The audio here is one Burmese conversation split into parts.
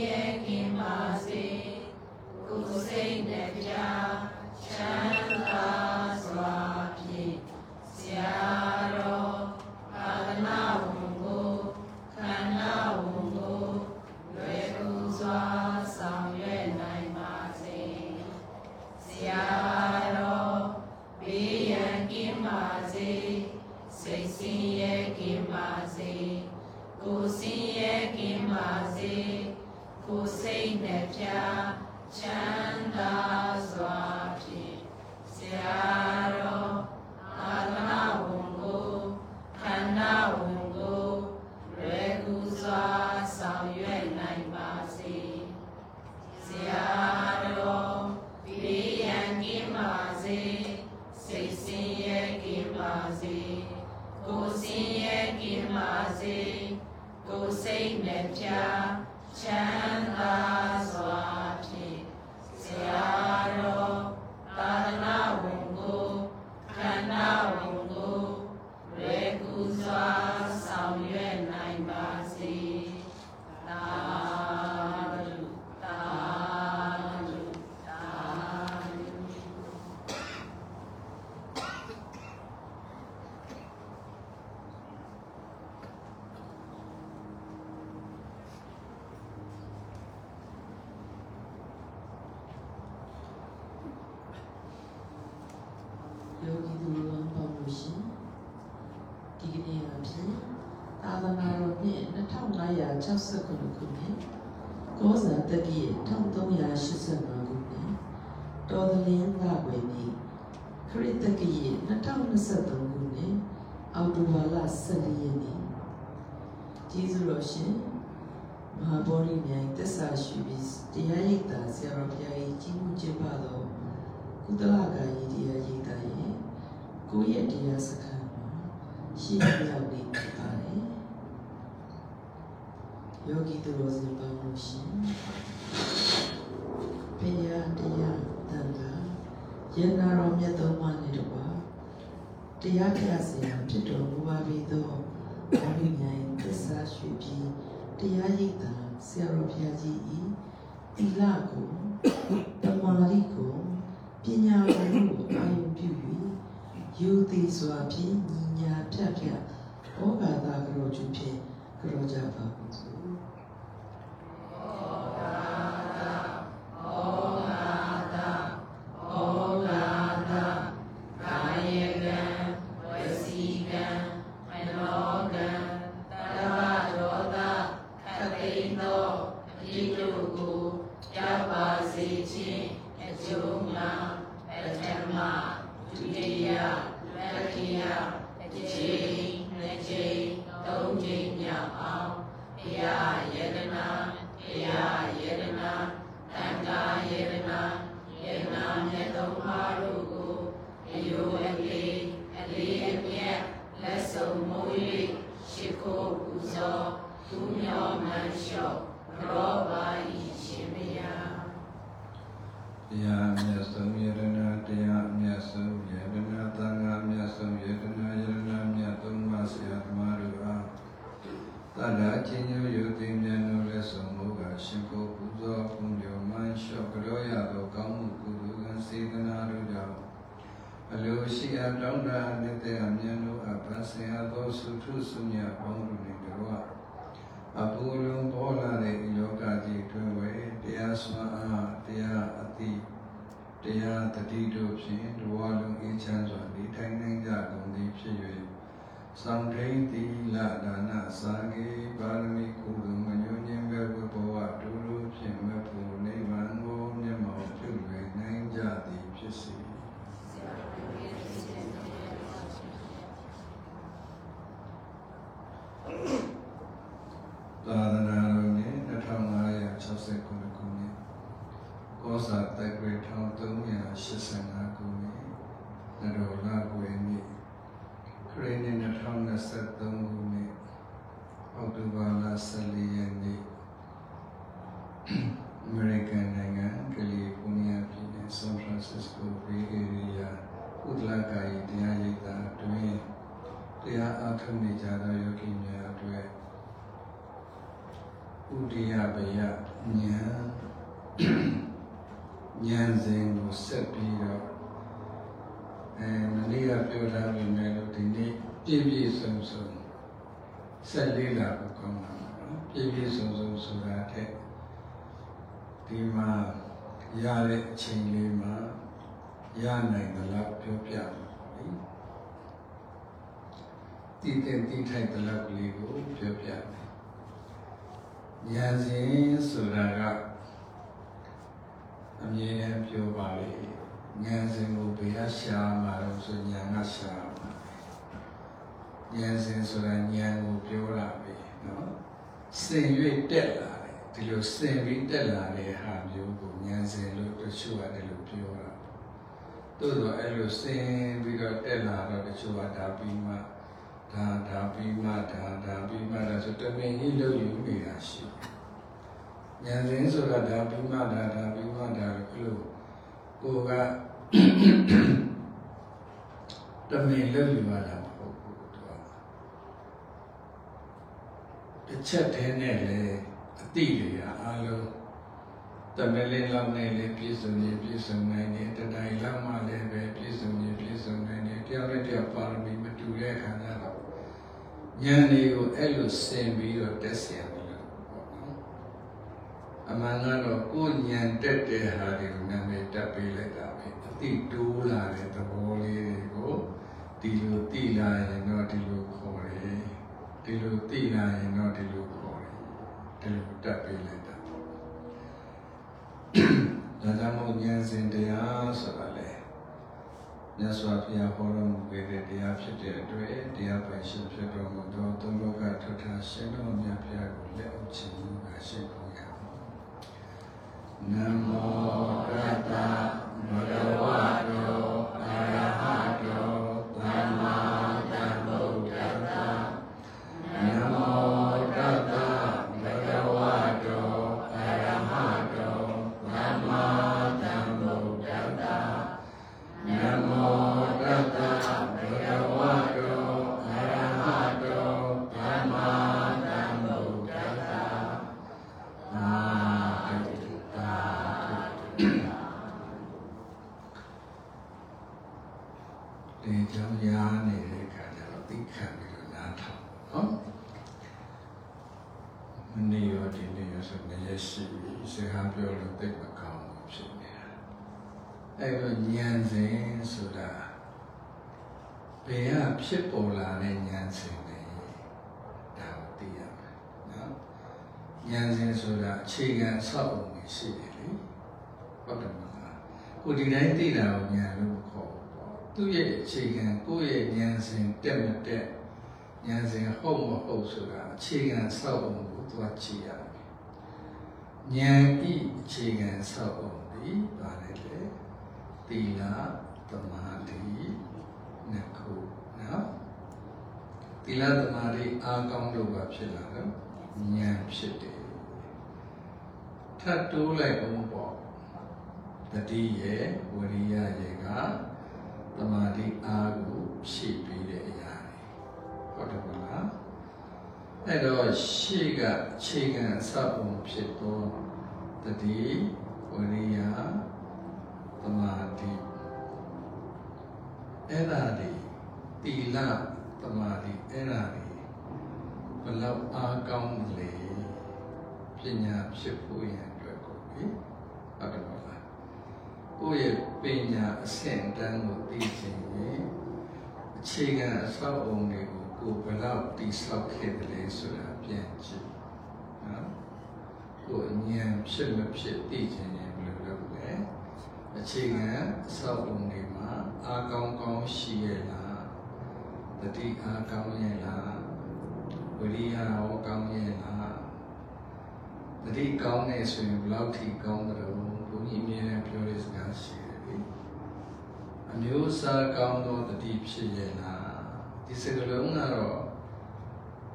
ရဲ့ခင်ပါစေကိုစိတ်နဲ့ပြချမ်းသာ 2023ခုနှစ်အောက်တိုဘာလ14ရက်နေ့ကျေးဇူးတော်ရှင်မဟာဗောဓိမြိုင်တစ္ဆာရှိပြီးတရားရိပ်သာဆရာတော်ဘုရားကြီးကြီးမှုကျင့်ပါတော်ကုသလကာယီတရားရိပ်သာရဲ့ကိုယ့်ရဲ့တရားစခန်းမှာရှိရောက်နေဖြစ်ပါတယ်ယောဂီသူတော်စင်ပေါင်းလို့ရှင်ဘုရားတရားတန်ခါယန္နာတော်မြတ်သောမနဲ့တပါး တရားပြဆရာဖြစ်တော်မူပါပြီသောအမိညာဉ်သစ္စာရှိပြီးတရားရိပ်သာဆရာတော်ဘုရားကြီးဤတိလကိုတမာရီကိုပညာကိုအာရုံပြု၍ယူသည်စွာဖြင့်ညီညာဖြတ်ဖြတ်ဩဃာတာကရောကျူဖြင့်ကရောကြပါဘူး တရားစွမ်းအားတရားအသိတရားတတိတို့ဖြင့်တဝါလုံးအေးချမ်းစွာနေထိုင်နိုင်ကြကုန်သည်ဖြစ်၍သံထိန်တိလဒါနစာကေပါရမီကုသမညဉ္ဉ္ဘဝဘဝတို့တို့ဖြင့်မဲ့ဖို့ လိုစင်ပြီးတော့တက်လာတော့တချို့ကဒါပြီးမှဒါဒါပြီးမှဒါဒါပြီးမှဒါဆိုတမင်ကြီးလို့ယူနေတာရှိတယ်ဉာဏ်စဉ်ဆိုတာဒါပြီးမှဒါဒါပြီးမှဒါလို့ကိုကတမင်လို့ယူရတာမဟုတ်ဘူးသူကတစ်ချက်တည်းနဲ့လေအတိတွေကအားလုံး တမင်လေးလောက်နဲ့လေပြည့်စုံရင်ပြည့်စုံနိုင်တယ်တတိုင်လောက်မှလည်းပဲပြည့်စုံရင်ပြည့်စုံနိုင်တယ်တယောက်နဲ့တယောက်ပါရမီမတူတဲ့ခါကျတော့ဉာဏ်တွေကိုအဲ့လိုဆင်ပြီးတော့တက်เสียတယ်လို့ပေါ့နော်အမှန်ကတော့ကိုယ်ဉာဏ်တက်တဲ့ဟာတွေကိုနာမည်တက်ပေးလိုက်တာပဲအတိတိုးလာတဲ့သဘောလေးတွေကိုဒီလိုသိလာရင်တော့ဒီလိုခေါ်တယ်ဒီလိုသိလာရင်တော့ဒီလိုခေါ်တယ်ဒီလိုတက်ပေးလိုက်တာ ဒါကြောင့်မို့ဉာဏ်စဉ်တရားဆိုတာလေမြတ်စွာဘုရားဟောတော်မူခဲ့တဲ့တရားဖြစ်တဲ့အတွက်တရားပိုင်ရှင်ဖြစ်တော်မူသောသုံးလောကထထရှင်တော်မြတ်ဘုရားကိုလက်အုပ်ချီးမူပါရှိခိုးရအောင်နမောတတ္တဘဂဝတောအရဟတောသမ္မာသမ္ဗုဒ္ဓတ္တနမောတတ္တ ဉာဏ်စဉ်ဆိုတာဘယ်ကဖြစ်ပေါ်လာတဲ့ဉာဏ်စဉ်လဲဒါကိုသိရမယ်နော်ဉာဏ်စဉ်ဆိုတာအခြေခံအဆောက်အအုံတွေရှိတယ်လေဟုတ်တယ်မလားကိုဒီတိုင်းသိတာကိုဉာဏ်လို့မခေါ်ဘူးပေါ့သူ့ရဲ့အခြေခံကိုယ့်ရဲ့ဉာဏ်စဉ်တက်မတက်ဉာဏ်စဉ်ဟုတ်မဟုတ်ဆိုတာအခြေခံအဆောက်အအုံကိုသွားကြည့်ရမယ်ဉာဏ်ဤအခြေခံအဆောက်အအုံဒီပါတယ်လေ သီလသမာဓိနှစ်ခုနော်သီလသမာဓိအားကောင်းလို့ပါဖြစ်လာတော့ဉာဏ်ဖြစ်တယ်ထပ်တိုးလိုက်အောင်ပေါ့တတိရဲ့ဝရိယရဲ့ကသမာဓိအားကိုဖြည့်ပြီးတဲ့အရာတွေဟုတ်တယ်မလားအဲ့တော့ရှေ့ကခြေခံအဆောက်အုံဖြစ်သောတတိဝရိယ သမာဓိအဲ့ဒါတွေတီလသမာဓိအဲ့ဒါတွေဘယ်လောက်အားကောင်းလဲပညာဖြစ်ဖို့ရန်အတွက်ကိုလေဟုတ်တယ်မလားကိုယ့်ရဲ့ပညာအဆင့်တန်းကိုသိချင်ရင်အခြေခံအဆောက်အုံတွေကိုကိုယ်ဘယ်လောက်တည်ဆောက်ခဲ့တယ်လဲဆိုတာပြန်ကြည့်နော်ကိုယ်ဉာဏ်ဖြစ်မဖြစ်သိချင်ရင်ဘယ်လိုလုပ်လဲ အခြေခံအဆောက်အုံတွေမှာအားကောင်းကောင်းရှိရဲ့လားတတိအားကောင်းရဲ့လားဝိရိယရောကောင်းရဲ့လားတတိကောင်းနေဆိုရင်ဘယ်လောက်ထိကောင်းတယ်လို့ဘုန်းကြီးအမြဲတမ်းပြောတဲ့စကားရှိတယ်လေအမျိုးအစားကောင်းသောတတိဖြစ်ရဲ့လားဒီစကားလုံးကတော့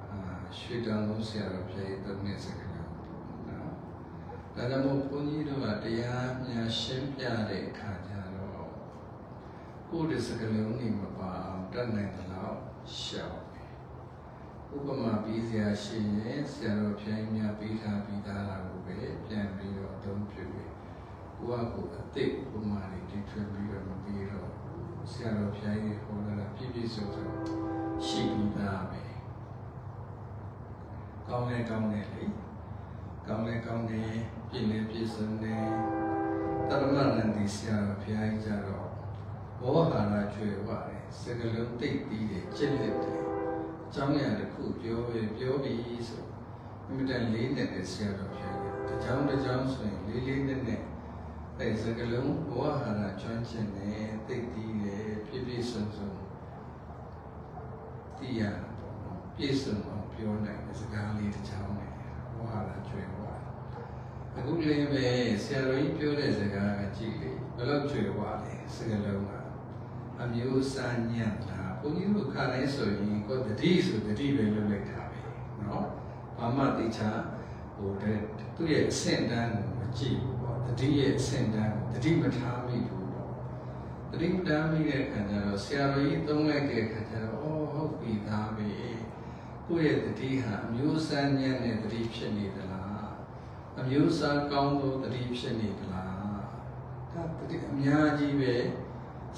အာရွှေတန်လုံးဆရာတော်ပြည့်တဲ့နေ့စကားလုံးနော် ဒါကြောင့်မို့ဘုန်းကြီးတို့ကတရားများရှင်းပြတဲ့အခါကျတော့ကိုယ်ဒီစကလုံးနေမပါအောင်တတ်နိုင်တဲ့လောက်ရှောင်တယ်ဥပမာပြီးစရာရှိရင်ဆရာတော်ဘုရားကြီးများပြီးထားပြီးသားလာကိုပဲပြန်ပြီးတော့အသုံးပြုပြီးကိုကကိုအသိဥပမာတွေတီထွင်ပြီးတော့မပြီးတော့ဆရာတော်ဘုရားကြီးဟောလာတာပြည့်ပြည့်စုံစုံရှိပြီးသားပဲကောင်းလဲကောင်းတယ်လေ ကောင်းလဲကောင်းတယ်ပြည့်နေပြည့်စုံတယ်တရမနန္ဒီဆရာတော်ဘုရားကြီးကြတော့ဘောဟာရကျွယ်ဝတယ်စကလုံးတိတ်ပြီးတယ်ချစ်လက်တယ်အကြောင်းအရာတစ်ခုပြောရင်ပြောပြီးဆိုအမြဲတမ်းလေးနဲ့တဲ့ဆရာတော်ဘုရားကြီးတစ်ချောင်းတစ်ချောင်းဆိုရင်လေးလေးနဲ့နဲ့အဲစကလုံးဘောဟာရကျွမ်းကျင်တယ်တိတ်ပြီးတယ်ပြည့်ပြည့်စုံစုံတရားပြည့်စုံအောင်ပြောနိုင်တဲ့စကားလေးတစ်ချောင်းနဲ့ ဟာရကျွေးသွားအခုလေးပဲဆရာတော်ကြီးပြောတဲ့စကားကကြည့်လေဘယ်လောက်ကျွေးသွားလဲစကလုံးကအမျိုးစမ်းညံ့တာ ဘုန်းကြီးတို့ခါတိုင်းဆိုရင်ကိုတတိဆိုတတိပဲလုပ်လိုက်တာပဲเนาะဘာမှတိချာဟိုတဲ့သူ့ရဲ့အဆင့်တန်းကိုမကြည့်ဘူးပေါ့တတိရဲ့အဆင့်တန်းကိုတတိမထားမိဘူးပေါ့တတိမထားမိတဲ့အခါကျတော့ဆရာတော်ကြီးသုံးလိုက်တဲ့အခါကျတော့အော်ဟုတ်ပြီသားပဲ ကိုယ့်ရဲ့တတိဟာအမျိုးအစားညံ့တဲ့တတိဖြစ်နေသလားအမျိုးအစားကောင်းသောတတိဖြစ်နေသလားဒါတတိအများကြီးပဲ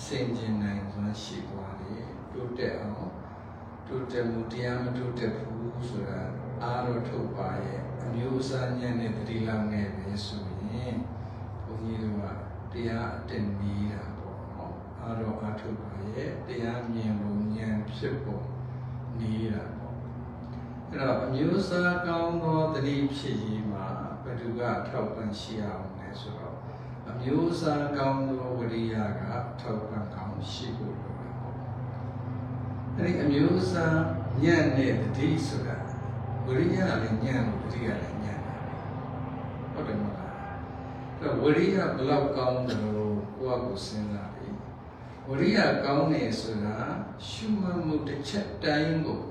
စင်ကျင်နိုင်စွမ်းရှိသွားတယ်တိုးတက်အောင်တိုးတက်မှုတရားမတိုးတက်ဘူးဆိုတာအားတော့ထုတ်ပါရဲ့အမျိုးအစားညံ့တဲ့တတိလောက်နဲ့ပဲဆိုရင်ဘုန်းကြီးတို့ကတရားအတင်နေတာပေါ့နော်အားတော့အားထုတ်ပါရဲ့တရားမြင်ဖို့ဉာဏ်ဖြစ်ဖို့နေတာပေါ့ အဲ့တော့အမျိုးအစားကောင်းသောတတိဖြစ်ရေးမှာဘယ်သူကထောက်ပံ့ရှိအောင်လဲဆိုတော့အမျိုးအစားကောင်းသောဝိရိယကထောက်ပံ့ကောင်းရှိဖို့လိုတယ်ပေါ့အဲ့ဒီအမျိုးအစားညံ့တဲ့တတိဆိုတာဝိရိယလည်းညံ့လို့တတိယလည်းညံ့တာဟုတ်တယ်မလားအဲ့တော့ဝိရိယဘယ်လောက်ကောင်းတယ်လို့ကိုယ့်အကိုစဉ်းစားပြီဝိရိယကောင်းနေဆိုတာရှုမှတ်မှုတစ်ချက်တိုင်းကို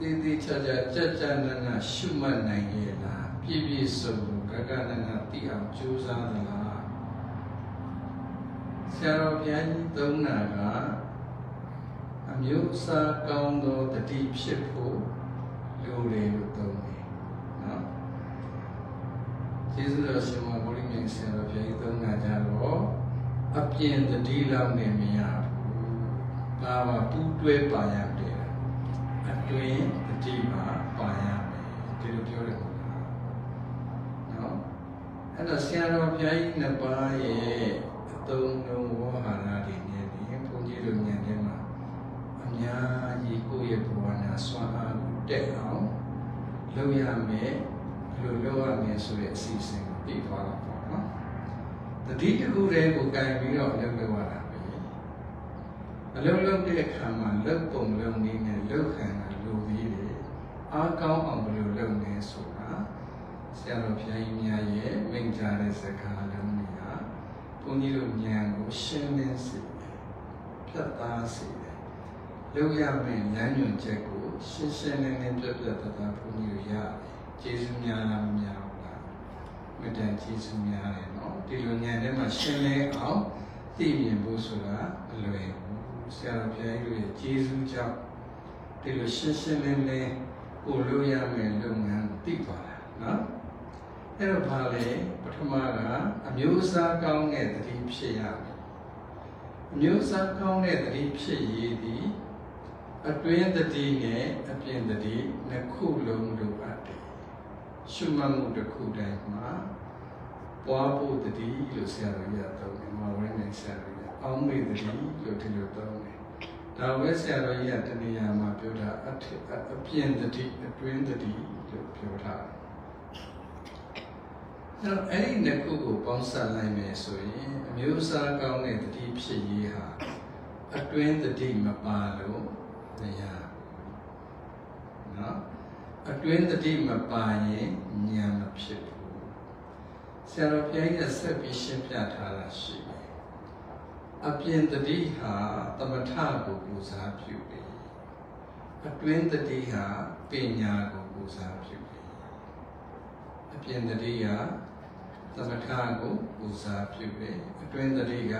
တည်တည်ချာချာကြက်ကြက်နနရှုမှတ်နိုင်ရဲ့လားပြည့်ပြည့်စုံစုံကကနနသိအောင်ကြိုးစားသလားဆရာတော်ဘုရားကြီးသုံးတာကအမျိုးအစားကောင်းသောတတိဖြစ်ဖို့လိုတယ်လို့သုံးတယ်နော်ကျေးဇူးတော်ရှင်မဘုရားမြတ်ဆရာတော်ဘုရားကြီးသုံးတာကြတော့အပြင်တတိလောက်နဲ့မရဘူးဘာမှပူးတွဲပါရတယ် အတွင်တတိမှာပါရမယ်ဒီလိုပြောတယ်ဟုတ်လားနော်အဲ့တော့ဆရာတော်ဘုရားကြီးနှစ်ပါးရဲ့အသုံးလုံးဝဟာရတွေနဲ့ဒီဘုန်းကြီးတို့ဉာဏ်ထဲမှာအများကြီးကိုယ့်ရဲ့ဘဝနာဆွမ်းအားကိုတက်အောင်လုပ်ရမယ်ဘယ်လိုလုပ်ရမယ်ဆိုတဲ့အစီအစဉ်ကိုပြသွားတာပေါ့နော်တတိတစ်ခုတည်းကိုကင်ပြီးတော့အလုပ်လုပ်ရတာပဲအလုပ်လုပ်တဲ့အခါမှာလုပ်ပုံလုပ်နည်းနဲ့ လုပ်ခံတာလိုသေးတယ်အားကောင်းအောင်ဘယ်လိုလုပ်နေဆိုတာဆရာတော်ဘုရားကြီးများရဲ့မိန့်ကြားတဲ့စကားလုံးတွေကဘုန်းကြီးတို့ဉာဏ်ကိုရှင်းလင်းစေတယ်ဖြတ်သားစေတယ်လုပ်ရမယ့်လမ်းညွှန်ချက်ကိုရှင်းရှင်းလင်းလင်းပြပြတတ်တာဘုန်းကြီးတို့ရတယ်။ကျေးဇူးများလားမများဘူးလား။မေတ္တာကျေးဇူးများတယ်နော်။ဒီလိုဉာဏ်ထဲမှာရှင်းလင်းအောင်သိမြင်ဖို့ဆိုတာအလွယ်ဘူး။ဆရာတော်ဘုရားကြီးတို့ရဲ့ကျေးဇူးကြောင့် ဒီလိုရှင်းရှင်းလင်းလင်းကိုလုပ်ရမယ့်လုပ်ငန်းကိုသိပါလားနော်။အဲ့တော့ဘာလဲပထမကအမျိုးအစားကောင်းတဲ့တတိဖြစ်ရမယ်။အမျိုးအစားကောင်းတဲ့တတိဖြစ်ရည်သည်အတွင်းတတိနဲ့အပြင်တတိနှစ်ခုလုံးလိုအပ်တယ်ရှုမှတ်မှုတစ်ခုတိုင်းမှာပွားဖို့တတိလို့ဆရာတော်ကြီးကသုံးတယ်မဝိနေဆရာတော်ကြီးအောင်းမေတတိလို့ဒီလိုသုံးတယ် ဒါဝဲဆရာတော်ကြီးကတဏှာမှာပြောတာအထက်အပြင်တတိအတွင်းတတိလို့ပြောထားတယ်အဲ့တော့အဲ့ဒီနှစ်ခုကိုပေါင်းစပ်လိုက်မယ်ဆိုရင်အမျိုးအစားကောင်းတဲ့တတိဖြစ်ရေးဟာအတွင်းတတိမပါလို့တရားနော်အတွင်းတတိမပါရင်ဉာဏ်မဖြစ်ဘူးဆရာတော်ဘုရားကြီးကဆက်ပြီးရှင်းပြထားတာရှိတယ် အပြင်တတိဟာသမထကိုပူဇာပြုတယ်အတွင်းတတိဟာပညာကိုပူဇာပြုတယ်အပြင်တတိဟာသမထကိုပူဇာပြုတယ်အတွင်းတတိက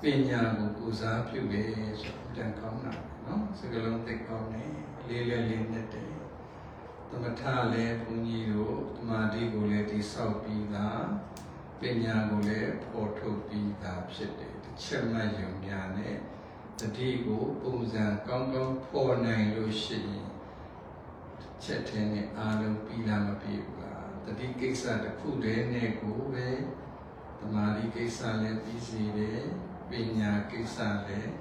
ပညာကိုပူဇာပြုတယ်ဆိုတော့တန်ကောင်းတာနော်နော်စကလုံးသိကောင်းနေလေးလေးလေးနဲ့တည်းသမထလည်းဘုန်းကြီးတို့သမာဓိကိုလည်းတိဆောက်ပြီးသားပညာကိုလည်းပေါ်ထုတ်ပြီးသားဖြစ်တယ်တစ် ချက်မှယုံများနဲ့တတိကိုပုံစံကောင်းကောင်းပေါ်နိုင်လို့ရှိရင်ချက်ထင်းနဲ့အားလုံးပြီးလားမပြီးဘူးလားတတိကိစ္စတစ်ခုတည်းနဲ့ကိုပဲသမာဓိကိစ္စလည်းပြီးစီတယ်ပညာကိစ္စလည်း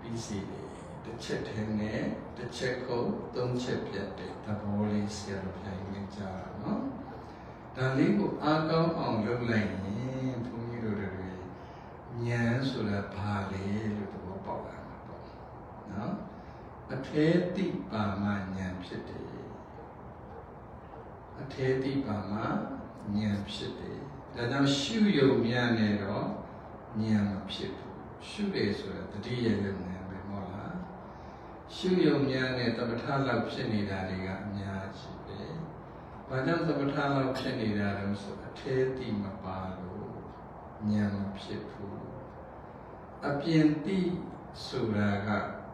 ပြီးစီတယ်တစ်ချက်တည်းနဲ့တစ်ချက်ကိုသုံးချက်ပြတ်တဲ့သဘောလေးဆရာတို့ပြန်ကြည့်ကြတာနော်ဒါလေးကိုအားကောင်းအောင်လုပ်လိုက်ရင်ဘုန်းကြီးတို့တွေ ဉာဏ်ဆိုတာဘာလဲလို့သဘောပေါက်လာမှာပေါ့နော်အထေတိပါမဉာဏ်ဖြစ်တယ်အထေတိပါမဉာဏ်ဖြစ်တယ်ဒါကြောင့်ရှုယုံများနေတော့ဉာဏ်မဖြစ်ဘူးရှုတယ်ဆိုတာတတိယယုံဉာဏ်ပဲမဟုတ်လားရှုယုံများနဲ့တပဋ္ဌာန်းလောက်ဖြစ်နေတာတွေကအများကြီးပဲဘာကြောင့်တပဋ္ဌာန်းလောက်ဖြစ်နေတာလဲဆိုအထေတိမပါလို့ဉာဏ်မဖြစ်ဘူး အပြင်တိဆိုတာက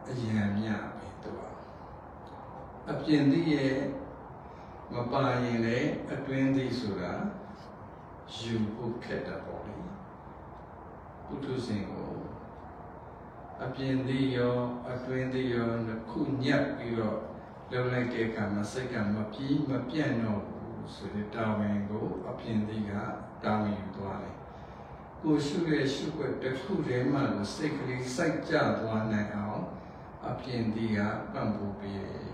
အယံမြပဲတော့အပြင်တိရဲ့မပါရင်လည်းအတွင်းတိဆိုတာယူဖို့ခက်တာပေါ့လေပုထုဇဉ်ကိုအပြင်တိရောအတွင်းတိရောနှစ်ခုညက်ပြီးတော့လုံလိုက်တဲ့အခါမှာစိတ်ကမပြေးမပြန့်တော့ဘူးဆိုတဲ့တာဝန်ကိုအပြင်တိကတာဝန်ယူသွားတယ် ကိုရှုရဲ့ရှုွက်တစ်ခုတည်းမှလို့စိတ်ကလေးစိုက်ကြသွားနိုင်အောင်အပြင်တိကပံ့ပိုးပေးတယ်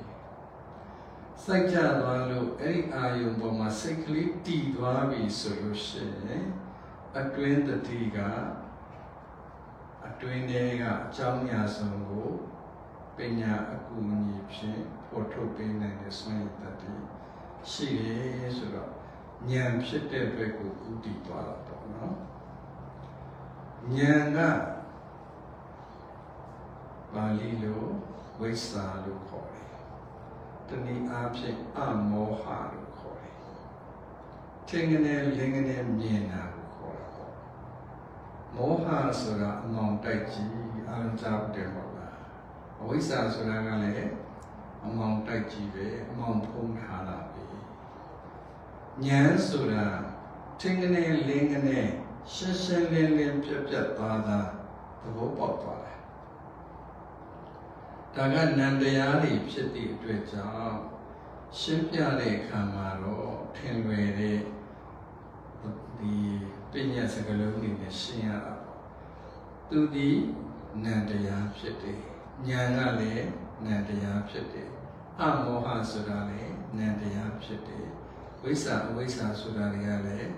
စိုက်ကြသွားလို့အဲ့ဒီအာယုံပေါ်မှာစိတ်ကလေးတည်သွားပြီဆိုလို့ရှိရင်အတွင်းတတိကအတွင်းထဲကအကြောင်းအရာဆုံးကိုပညာအကူအညီဖြင့်ပေါ်ထုတ်ပေးနိုင်တဲ့စွမ်းရည်တတိရှိတယ်ဆိုတော့ဉာဏ်ဖြစ်တဲ့ဘက်ကိုဥတည်သွားတာပေါ့နော် ဉာဏ်ကပါဠိလိုဝိသाလို့ခေါ်တယ်တနည်းအားဖြင့်အမောဟလို့ခေါ်တယ်ထင်ကနေလင်းကနေမြင်တာကိုခေါ်တာပေါ့မောဟဆိုတာအမောင်တိုက်ကြီးအလုံးကြားတယ်မဟုတ်လားအဝိဇ္ဇာဆိုတာကလည်းအမောင်တိုက်ကြီးပဲအမောင်ဖုံးထားတာပဲဉာဏ်ဆိုတာထင်ကနေလင်းကနေ ရှင်းရှင်းလင်းလင်းပြတ်ပြတ်သားသားသဘောပေါက်သွားတယ်ဒါကနန္တရားတွေဖြစ်သည့်အတွက်ကြောင့်ရှင်းပြတဲ့အခါမှာတော့ထင်လွယ်တဲ့ဒီပညာစကားလုံးတွေနဲ့ရှင်းရတာပေါ့သူဒီနန္တရားဖြစ်တယ်ဉာဏ်ကလည်းနန္တရားဖြစ်တယ်အမောဟဆိုတာလည်းနန္တရားဖြစ်တယ်ဝိဇ္ဇာအဝိဇ္ဇာဆိုတာတွေကလည်း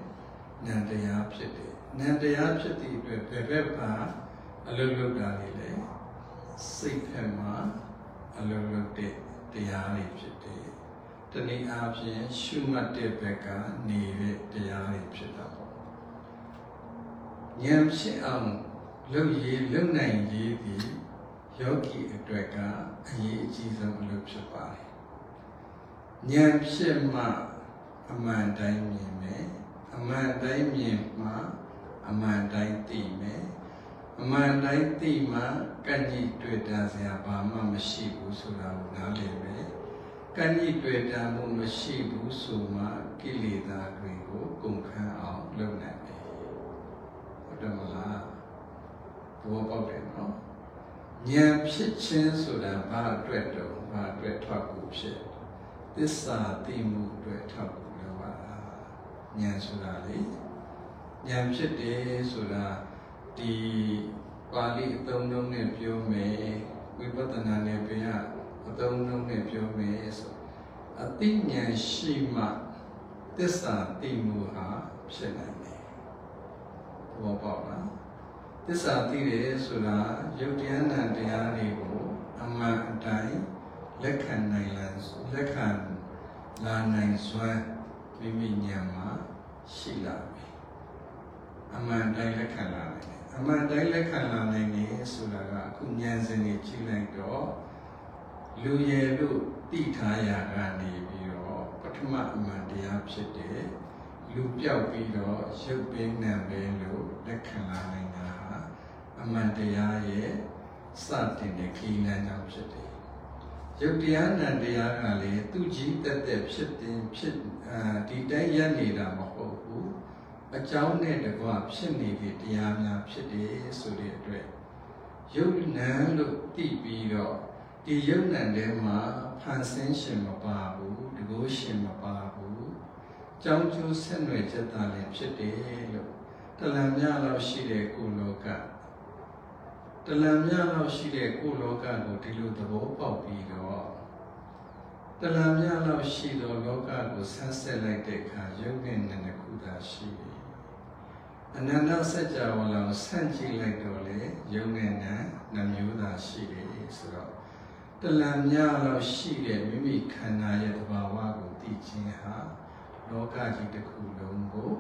နန္တရားဖြစ်တယ် နန္တရားဖြစ်သည့်အတွက်ဘယ်ဘက်မှာအလုံးလုံးတာတွေလဲစိတ်ဖက်မှာအလုံးလုံးတဲ့တရားတွေဖြစ်တယ်။တနည်းအားဖြင့်ရှုမှတ်တဲ့ဘက်နေတဲ့တရားတွေဖြစ်တာပေါ့။ဉာဏ်ဖြစ်အောင်လုပ်ရည်လုပ်နိုင်ရည်ဒီယောဂီအတွက်ကအရေးအကြီးဆုံးအလုပ်ဖြစ်ပါတယ်။ဉာဏ်ဖြစ်မှအမှန်တိုင်းမြင်မယ်။အမှန်တိုင်းမြင်မှ အမှန်တိုင်းသိမယ်အမှန်တိုင်းသိမှကံ့ကြီးတွေ့တာစရာဘာမှမရှိဘူးဆိုတာကိုနားလည်ပဲကံ့ကြီးတွေ့တာမှုမရှိဘူးဆိုမှကိလေသာတွေကိုကုန်ခန်းအောင်လုပ်နိုင်တယ်ဟုတ်တယ်မလားဘောပေါက်တယ်နော်ဉာဏ်ဖြစ်ခြင်းဆိုတာဘာအတွက်တော့ဘာအတွက်ထောက်ကူဖြစ်သစ္စာသိမှုအတွက်ထောက်ကူလုပ်ပါဉာဏ်ဆိုတာလေ ဉာဏ်ဖြစ်တယ်ဆိုတာဒီပါဠိအသုံးလုံးနဲ့ပြောမယ်ဝိပဿနာနဲ့ပြန်အသုံးလုံးနဲ့ပြောမယ်ဆိုအသိဉာဏ်ရှိမှသစ္စာသိမှုဟာဖြစ်နိုင်တယ်ဘောပေါက်လားသစ္စာသိတယ်ဆိုတာယုတ်တရားနာတရားတွေကိုအမှန်အတိုင်းလက်ခံနိုင်လားလက်ခံလာနိုင်စွမ်းမိမိဉာဏ်မှာရှိလာပြီ အမှန်တိုင်းလက်ခံလာနိုင်တယ်အမှန်တိုင်းလက်ခံလာနိုင်တယ်ဆိုတာကအခုဉာဏ်စဉ်ကြီးကြည့်လိုက်တော့လူရည်လို့တိထားရာကနေပြီးတော့ပထမအမှန်တရားဖြစ်တယ်လူပြောက်ပြီးတော့ရုပ်ပင်နံပဲလို့လက်ခံလာနိုင်တာဟာအမှန်တရားရဲ့စတင်တဲ့ခီးလမ်းကြောင်းဖြစ်တယ်ယုတ်တရားနံတရားကလေသူကြီးတက်တက်ဖြစ်တင်ဖြစ်အာဒီတိုင်းရနေတာမဟုတ်ဘူး အကြောင်းနဲ့တကွဖြစ်နေတဲ့တရားများဖြစ်တယ်ဆိုတဲ့အတွက်ယုတ်နံလို့သိပြီးတော့ဒီယုတ်နံထဲမှာဖန်ဆင်းရှင်မပါဘူးတကုရှင်မပါဘူးကြောင်းကျိုးဆက်နွယ်ချက်သားလည်းဖြစ်တယ်လို့တလံမြလောက်ရှိတဲ့ကိုလောကတလံမြလောက်ရှိတဲ့ကိုလောကကိုဒီလိုသဘောပေါက်ပြီးတော့တလံမြလောက်ရှိသောလောကကိုဆန်းဆက်လိုက်တဲ့အခါယုတ်နဲ့နည်းခုသာရှိတယ် အနန္တစัจ java လောဆန့်ကြည့်လိုက်တော့လေယုံနဲ့နံနှမျိုးသာရှိတယ်ဆိုတော့တလံမြလောက်ရှိတဲ့မိမိခန္ဓာရဲ့သဘာဝကိုသိခြင်းဟာလောကကြီးတစ်ခုလုံးကို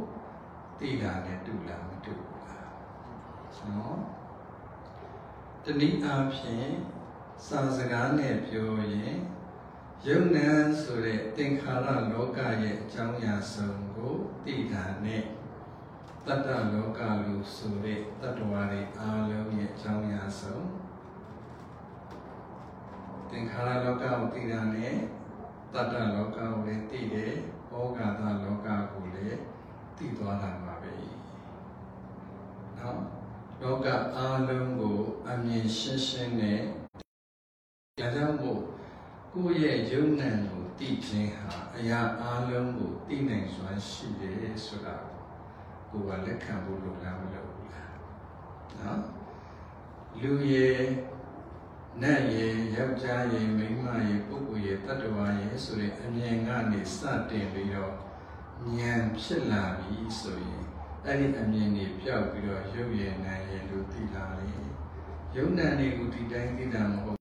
သိတာနဲ့တူလားမတူဘူးလားနော်တနည်းအားဖြင့်စာစကားနဲ့ပြောရင်ယုံနံဆိုတဲ့သင်္ခါရလောကရဲ့အကြောင်းအရာစုံကိုသိတာနဲ့ တတ္တလောကလို့ဆိုတဲ့တတ္တဝါတွေအားလုံးရဲ့အကြောင်းအရာစုံသင်္ခါရလောကကိုသိတာနဲ့တတ္တလောကကိုလည်းသိတယ်ဩဃာတလောကကိုလည်းသိသွားတာပါပဲ။နော်လောကအားလုံးကိုအမြင်ရှင်းရှင်းနဲ့ဒါကြောင့်မို့ကိုယ့်ရဲ့ယုံနံကိုသိခြင်းဟာအရာအားလုံးကိုသိနိုင်စွမ်းရှိတယ်ဆိုတာ ကိုယ်ကလက်ခံဖို့လိုလားမလိုဘူးလားနော်လူရဲ့နတ်ရဲ့ယောက်ျားရဲ့မိန်းမရဲ့ပုဂ္ဂိုလ်ရဲ့တ attva ရဲ့ဆိုတဲ့အမြင်ကနေစတင်ပြီးတော့ဉာဏ်ဖြစ်လာပြီဆိုရင်အဲ့ဒီအမြင်တွေပြောက်ပြီးတော့ရုပ်ရည်နာရဲ့လူသိလာလေယုံနာတွေကိုဒီတိုင်းသိတာမဟုတ်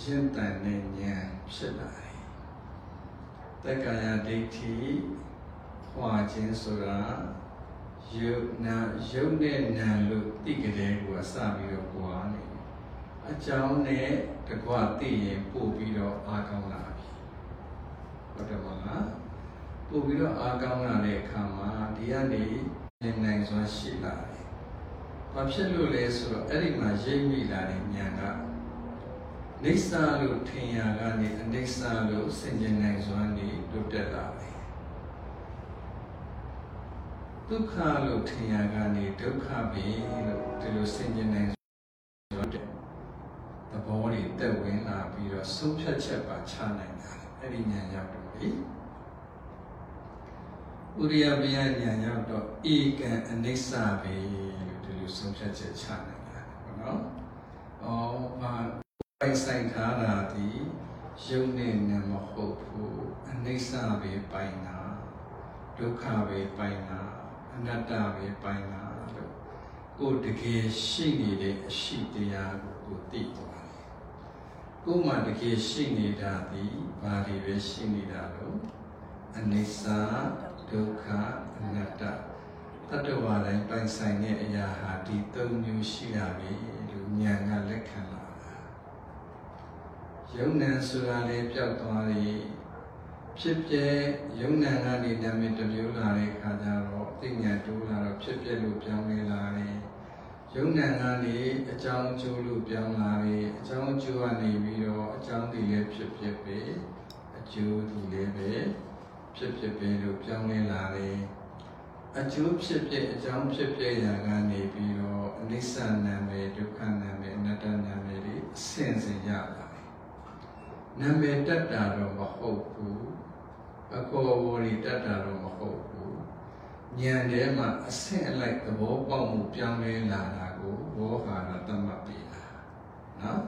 ရှင်းတန်တဲ့ဉာဏ်ဖြစ်လာတယ်တက္ကရာဒိဋ္ဌိ ဟွာခြင်းဆိုတာယုံနာယုံနဲ့နာလို့သိကြတဲ့ကိုအစပြီးတော့ကြွားနေအကြောင်းနဲ့တကွသိရင်ပို့ပြီးတော့အားကောင်းလာပြီဟုတ်တယ်မလားပို့ပြီးတော့အားကောင်းလာတဲ့အခါမှာဒီကနေနေနိုင်စွာရှိလာတယ်။ဘာဖြစ်လို့လဲဆိုတော့အဲ့ဒီမှာရိပ်မိလာတဲ့ဉာဏ်ကနိစ္စလို့ထင်ရကနေအနိစ္စလို့ဆင်ခြင်နိုင်စွာနေလွတ်တက်လာတယ်။ ဒုက္ခလို့ထင်ရကနေဒုက္ခပဲလို့ဒီလိုဆင်ခြင်နိုင်စွာတဲ့သဘောတွေတက်ဝင်လာပြီးတော့ဆုံးဖြတ်ချက်ပါချနိုင်တာအဲ့ဒီဉာဏ်ရောက်တော့လေ။ဥရိယပယဉာဏ်ရောက်တော့ဧကံအနိစ္စပဲလို့ဒီလိုဆုံးဖြတ်ချက်ချနိုင်တာပေါ့နော်။အော်ဘာပိုင်ဆိုင်ထားတာဒီယုံနဲ့နာမဟုတ်ဘူးအနိစ္စပဲပိုင်တာဒုက္ခပဲပိုင်တာ အနတ္တပဲပိုင်တာလို့ကိုယ်တကယ်ရှိနေတဲ့အရှိတရားကိုကိုသိသွားတယ်။ကိုယ်မှတကယ်ရှိနေတာဒီဘာတွေပဲရှိနေတာလို့အနိစ္စဒုက္ခအနတ္တတတ္တဝါတိုင်းပိုင်ဆိုင်တဲ့အရာဟာဒီသုံးမျိုးရှိတာပဲလို့ဉာဏ်ကလက်ခံလာတာယုံ nant ဆိုတာလည်းပျောက်သွားတယ် ဖြစ်ပြယုံ nant ကနေနာမည်တစ်မျိုးလာတဲ့အခါကျတော့သိဉာဏ်တိုးလာတော့ဖြစ်ပြလို့ပြောင်းလဲလာတယ်ယုံ nant ကနေအကြောင်းအကျိုးလို့ပြောင်းလာတယ်အကြောင်းအကျိုးကနေပြီးတော့အကြောင်းတွေလည်းဖြစ်ဖြစ်ပဲအကျိုးတွေလည်းပဲဖြစ်ဖြစ်ပဲလို့ပြောင်းလဲလာတယ်အကျိုးဖြစ်ဖြစ်အကြောင်းဖြစ်ဖြစ်ရာကနေပြီးတော့အနိစ္စနာမည်ဒုက္ခနာမည်အနတ္တနာမည်တွေအစဉ်စဉ်ရလာတယ်နာမည်တက်တာတော့မဟုတ်ဘူး အခေါ်အဝေါ်တွေတတ်တာတော့မဟုတ်ဘူးဉာဏ်ထဲမှာအဆင့်အလိုက်သဘောပေါက်မှုပြောင်းလဲလာတာကိုဘောဟာရသတ်မှတ်ပြီလားနော်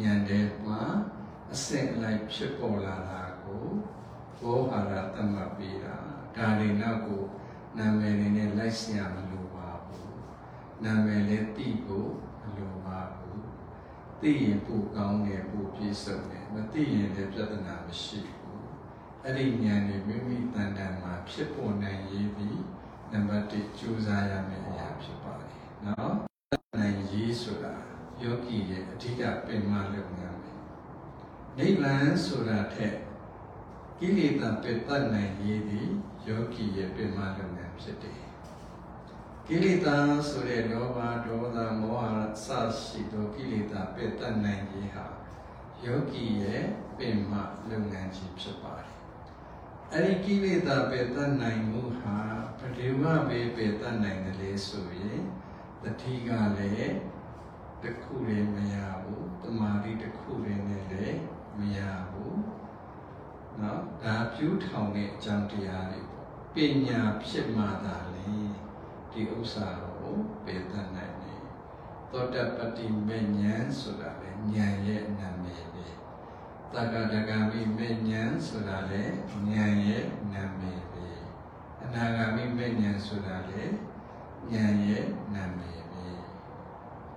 ဉာဏ်ထဲမှာအဆင့်အလိုက်ဖြစ်ပေါ်လာတာကိုဘောဟာရသတ်မှတ်ပြီလားဒါတွေနောက်ကိုနာမည်တွေနဲ့လိုက်ဆရာမလို့ပါဘူးနာမည်လည်းတိဖို့မလိုပါဘူးသိရင်ပို့ကောင်းတယ်ပို့ပြည့်စုံတယ်မသိရင်လည်းပြဿနာမရှိဘူး အဲ့ဒီဉာဏ်တွေမိမိတန်တန်မှာဖြစ်ပေါ်နိုင်ရည်ပြီးနံပါတ်1ကြိုးစားရမယ့်အရာဖြစ်ပါတယ်နော်နိုင်ရည်ဆိုတာယောဂီရဲ့အဓိကပင်မလုပ်ငန်းပဲနိဗ္ဗာန်ဆိုတာထက်ကိလေသာပယ်တတ်နိုင်ရည်သည်ယောဂီရဲ့ပင်မလုပ်ငန်းဖြစ်တယ်။ကိလေသာဆိုတဲ့လောဘဒေါသမောဟစရှိသောကိလေသာပယ်တတ်နိုင်ခြင်းဟာယောဂီရဲ့ပင်မလုပ်ငန်းကြီးဖြစ်ပါတယ်။ အဲဒီကိလေသာပယ်တတ်နိုင်မှုဟာပဒေဝပဲပယ်တတ်နိုင်တယ်လေဆိုရင်တတိကလည်းတစ်ခုလည်းမရဘူးတမာတိတစ်ခုလည်းလည်းမရဘူး။နော်ဒါပြူးထောင်တဲ့အကြောင်းတရားတွေပေါ့ပညာဖြစ်မှသာလေဒီဥစ္စာကိုပယ်တတ်နိုင်တယ်သောတပတ္တိမေဉ္ဇဉ်ဆိုတာလေဉာဏ်ရဲ့နာမည်ပဲ တက္ကတဂါမိမေဉ္ဇဉ်ဆိုတာလေဉာဏ်ရဲ့နာမည်ပဲအနာဂါမိမေဉ္ဇဉ်ဆိုတာလေဉာဏ်ရဲ့နာမည်ပဲ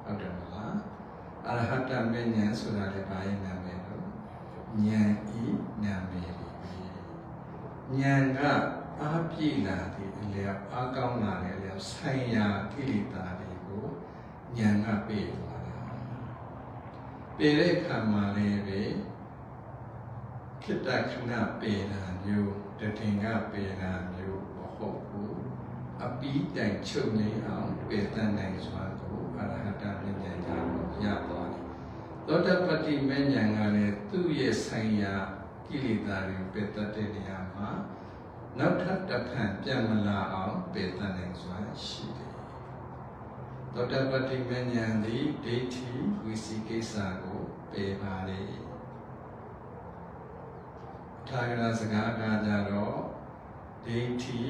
ဟုတ်တယ်မလားအရဟတမေဉ္ဇဉ်ဆိုတာလေဘာရဲ့နာမည်တော့ဉာဏ်ဤနာမည်ပဲဉာဏ်ကအားပြည့်လာသည်အလျောက်အားကောင်းလာတဲ့အလျောက်ဆိုင်ရာကိလေသာတွေကိုဉာဏ်ကပြေသွားတာပြေတဲ့ခါမှာလည်းပဲ ခိတ္တခဏပြေတာမျိုးတတင်ကပြေတာမျိုးမဟုတ်ဘူးအပီးတိုင်ချုပ်နေအောင်ပြေတတ်နိုင်စွာကိုအရဟတမြတ်ဉာဏ်ကြောင့်ရသွားတယ်သောတပတ္တိမဉ္ဇဉ်ကလည်းသူ့ရဲ့ဆိုင်ရာကိလေသာတွေပယ်တတ်တဲ့နေရာမှာနောက်ထပ်တစ်ဖန်ပြန်မလာအောင်ပယ်တတ်နိုင်စွာရှိတယ်။သောတပတ္တိမဉ္ဇဉ်သည်ဒိဋ္ဌိဝိစီကိစ္စကိုပယ်ပါလေ။ ထာဂရစကားကကြတော့ဒိဋ္ဌိ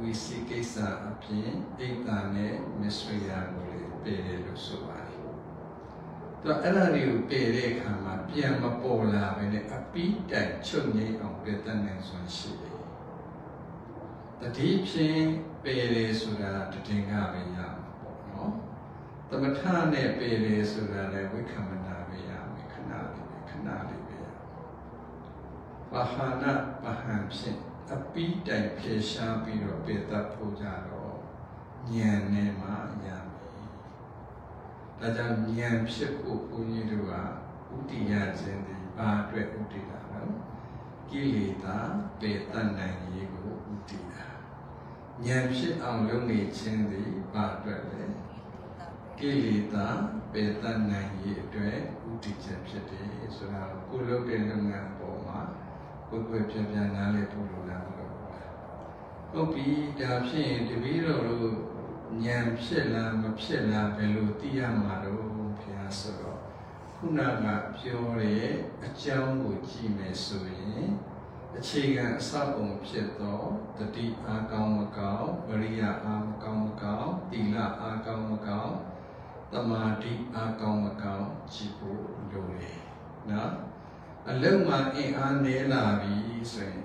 ဝိစီကိစ္စအပြင်အိတ်တာနဲ့မစ္စရိယာကိုလည်းပယ်တယ်လို့ဆိုပါတယ်။တော့အဲ့ဒါတွေကိုပယ်တဲ့အခါမှာပြန်မပေါ်လာဘဲနဲ့အပိတိုင်ချုပ်ငိမ့်အောင်ပယ်တတ်နိုင်စွာရှိတယ်။တတိဖြင့်ပယ်လေဆိုတာတည်ငါပဲရမှာပေါ့နော်။သမထနဲ့ပယ်လေဆိုတာလည်းဝိက္ခမနာ ဘာဟာနာပဟံဖြင့်အပိတိုင်ဖြေရှားပြီးတော့ပယ်တတ်ဖို့ကြတော့ဉာဏ်နဲ့မှရမယ်။ဒါကြောင့်ဉာဏ်ဖြစ်ဖို့ဘုန်းကြီးတို့ကဥတည်ရခြင်းဒီဘာအတွက်ဥတည်တာလဲ။ကိလေသာပယ်တတ်နိုင်ရေးကိုဥတည်တာ။ဉာဏ်ဖြစ်အောင်လုပ်နေခြင်းဒီဘာအတွက်လဲ။ကိလေသာပယ်တတ်နိုင်ရေးအတွက်ဥတည်ချက်ဖြစ်တယ်ဆိုတာကိုကိုလုပ်တဲ့လုပ်ငန်းပေါ်မှာ ကိုယ်ကိုယ်ပြန်ပြန်နားလည်ဖို့လိုလားမလို့ဟုတ်ပြီဒါဖြစ်ရင်တပည့်တော်တို့ဉာဏ်ဖြစ်လားမဖြစ်လားဘယ်လိုသိရမှာတော့ဘုရားဆိုတော့ခုနကပြောတဲ့အကြောင်းကိုကြည့်မယ်ဆိုရင်အခြေခံအစပုံဖြစ်သောတတိအားကောင်းမကောင်းဝရိယအားမကောင်းမကောင်းသီလအားကောင်းမကောင်းတမာတိအားကောင်းမကောင်းကြည့်ဖို့လိုတယ်နော် အလုံးမှာအင်အားနည်းလာပြီဆိုရင်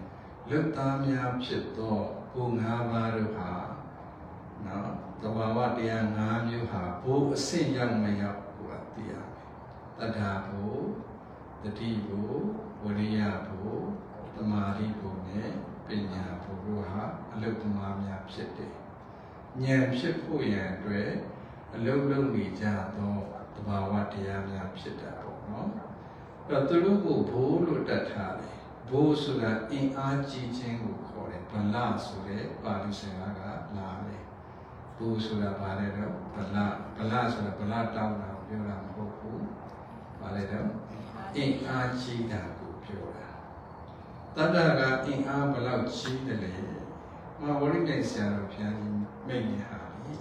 လွတ်သားများဖြစ်သောကိုယ်၅ပါးတို့ဟာနော်တဘာဝတရား၅မျိုးဟာဘိုးအဆင့်ရောက်မရောက်ကိုယ်သိရမယ်တတ္ထာဘိုးတတိဘိုးဝရိယဘိုးတမာတိဘိုးနဲ့ပညာဘိုးတို့ဟာအလုတ်သမားများဖြစ်တယ်ဉာဏ်ဖြစ်ဖို့ရန်အတွက်အလုံးလုံးနေကြသောတဘာဝတရားများဖြစ်တာပေါ့နော်အဲ့ တော့သူတို့ကိုဘိုးလို့တတ်ထားတယ်ဘိုးဆိုတာအင်အားကြီးခြင်းကိုခေါ်တယ်ဗလဆိုတဲ့ပါဠိစကားကလာတယ်ဘိုးဆိုတာဘာလဲတော့ဗလဗလဆိုတာဗလတောင်းတာကိုပြောတာမဟုတ်ဘူးဘာလဲတော့အင်အားကြီးတာကိုပြောတာတတ္တကအင်အားဘယ်လောက်ကြီးတယ်လဲမဝရိနိုင်ဆရာတော်ဘုရားကြီးမိတ်နေဟာလေ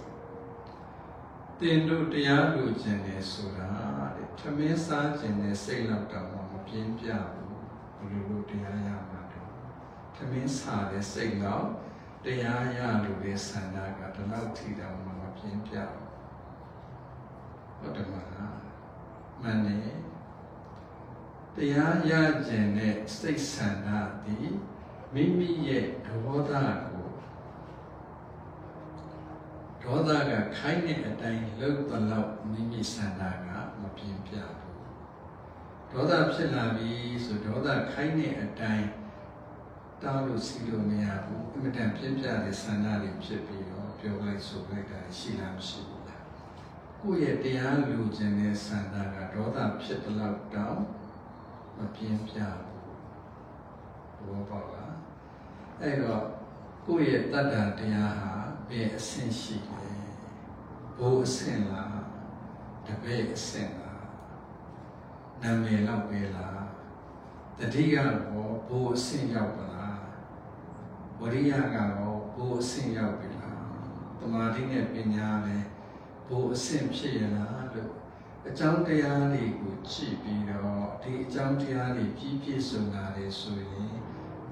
တင်တို့တရားလိုခြင်းလေဆိုတာတဲ့ ထမင်းစားခြင်းနဲ့စိတ်လောက်တောင်မှမပြင်းပြဘူးဘယ်လိုလိုတရားရမှာတော့ထမင်းစားတဲ့စိတ်လောက်တရားရလို့တဲ့ဆန္ဒကဒီလောက်ထိတောင်မှမပြင်းပြဘူးဟုတ်တယ်မလားမနဲ့တရားရခြင်းနဲ့စိတ်ဆန္ဒသည်မိမိရဲ့ဒေါသကိုဒေါသကခိုင်းတဲ့အတိုင်းလှုပ်သလောက်မိမိဆန္ဒကမ ပြင်းပြဘူးဒေါသဖြစ်လာပြီဆိုဒေါသခိုင်းတဲ့အတိုင်းတားလို့စီလို့မရဘူးအမြဲတမ်းပြင်းပြတဲ့ဆန္ဒတွေဖြစ်ပြီးတော့ပြောလိုက်ဆိုလိုက်တာရှိလားမရှိဘူးလားကိုယ့်ရဲ့တရားလူခြင်းတဲ့ဆန္ဒကဒေါသဖြစ်တဲ့လောက်တောင်မပြင်းပြဘူးဘောပေါက်လားအဲ့တော့ကိုယ့်ရဲ့တတ္တတရားဟာဘယ်အဆင့်ရှိလဲဘိုးအဆင့်လားတပည့်အဆင့်လား နာမည်လောက်ပဲလားတတိကတော့ဘိုးအဆင့်ရောက်ပါလားဝရိယကတော့ဘိုးအဆင့်ရောက်ပြီလားတမာတိနဲ့ပညာလည်းဘိုးအဆင့်ဖြစ်ရလားလို့အကြောင်းတရားတွေကိုကြည့်ပြီးတော့ဒီအကြောင်းတရားတွေပြည့်ပြည့်စုံလာတယ်ဆိုရင်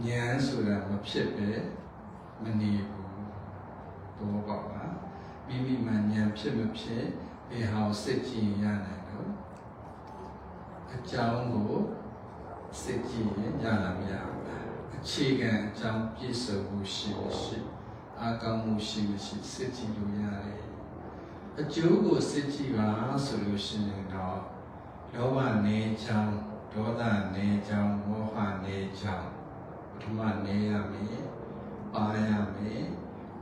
ဉာဏ်ဆိုတာမဖြစ်ပဲမနေဘူးဘောပေါက်လားမိမိမှဉာဏ်ဖြစ်မဖြစ်ဘယ်ဟာကိုစစ်ကြည့်ရနိုင်တော့ အကြောင်းကိုစစ်ကြည့်ရင်ရလာမရဘူးလားအခြေခံအကြောင်းပြည့်စုံမှုရှိမရှိအာကောင်းမှုရှိမရှိစစ်ကြည့်လို့ရတယ်အကျိုးကိုစစ်ကြည့်ပါဆိုလို့ရှိရင်တော့လောဘနေချောင်းဒေါသနေချောင်းမောဟနေချောင်းပထမနေရမယ်ပါရမယ်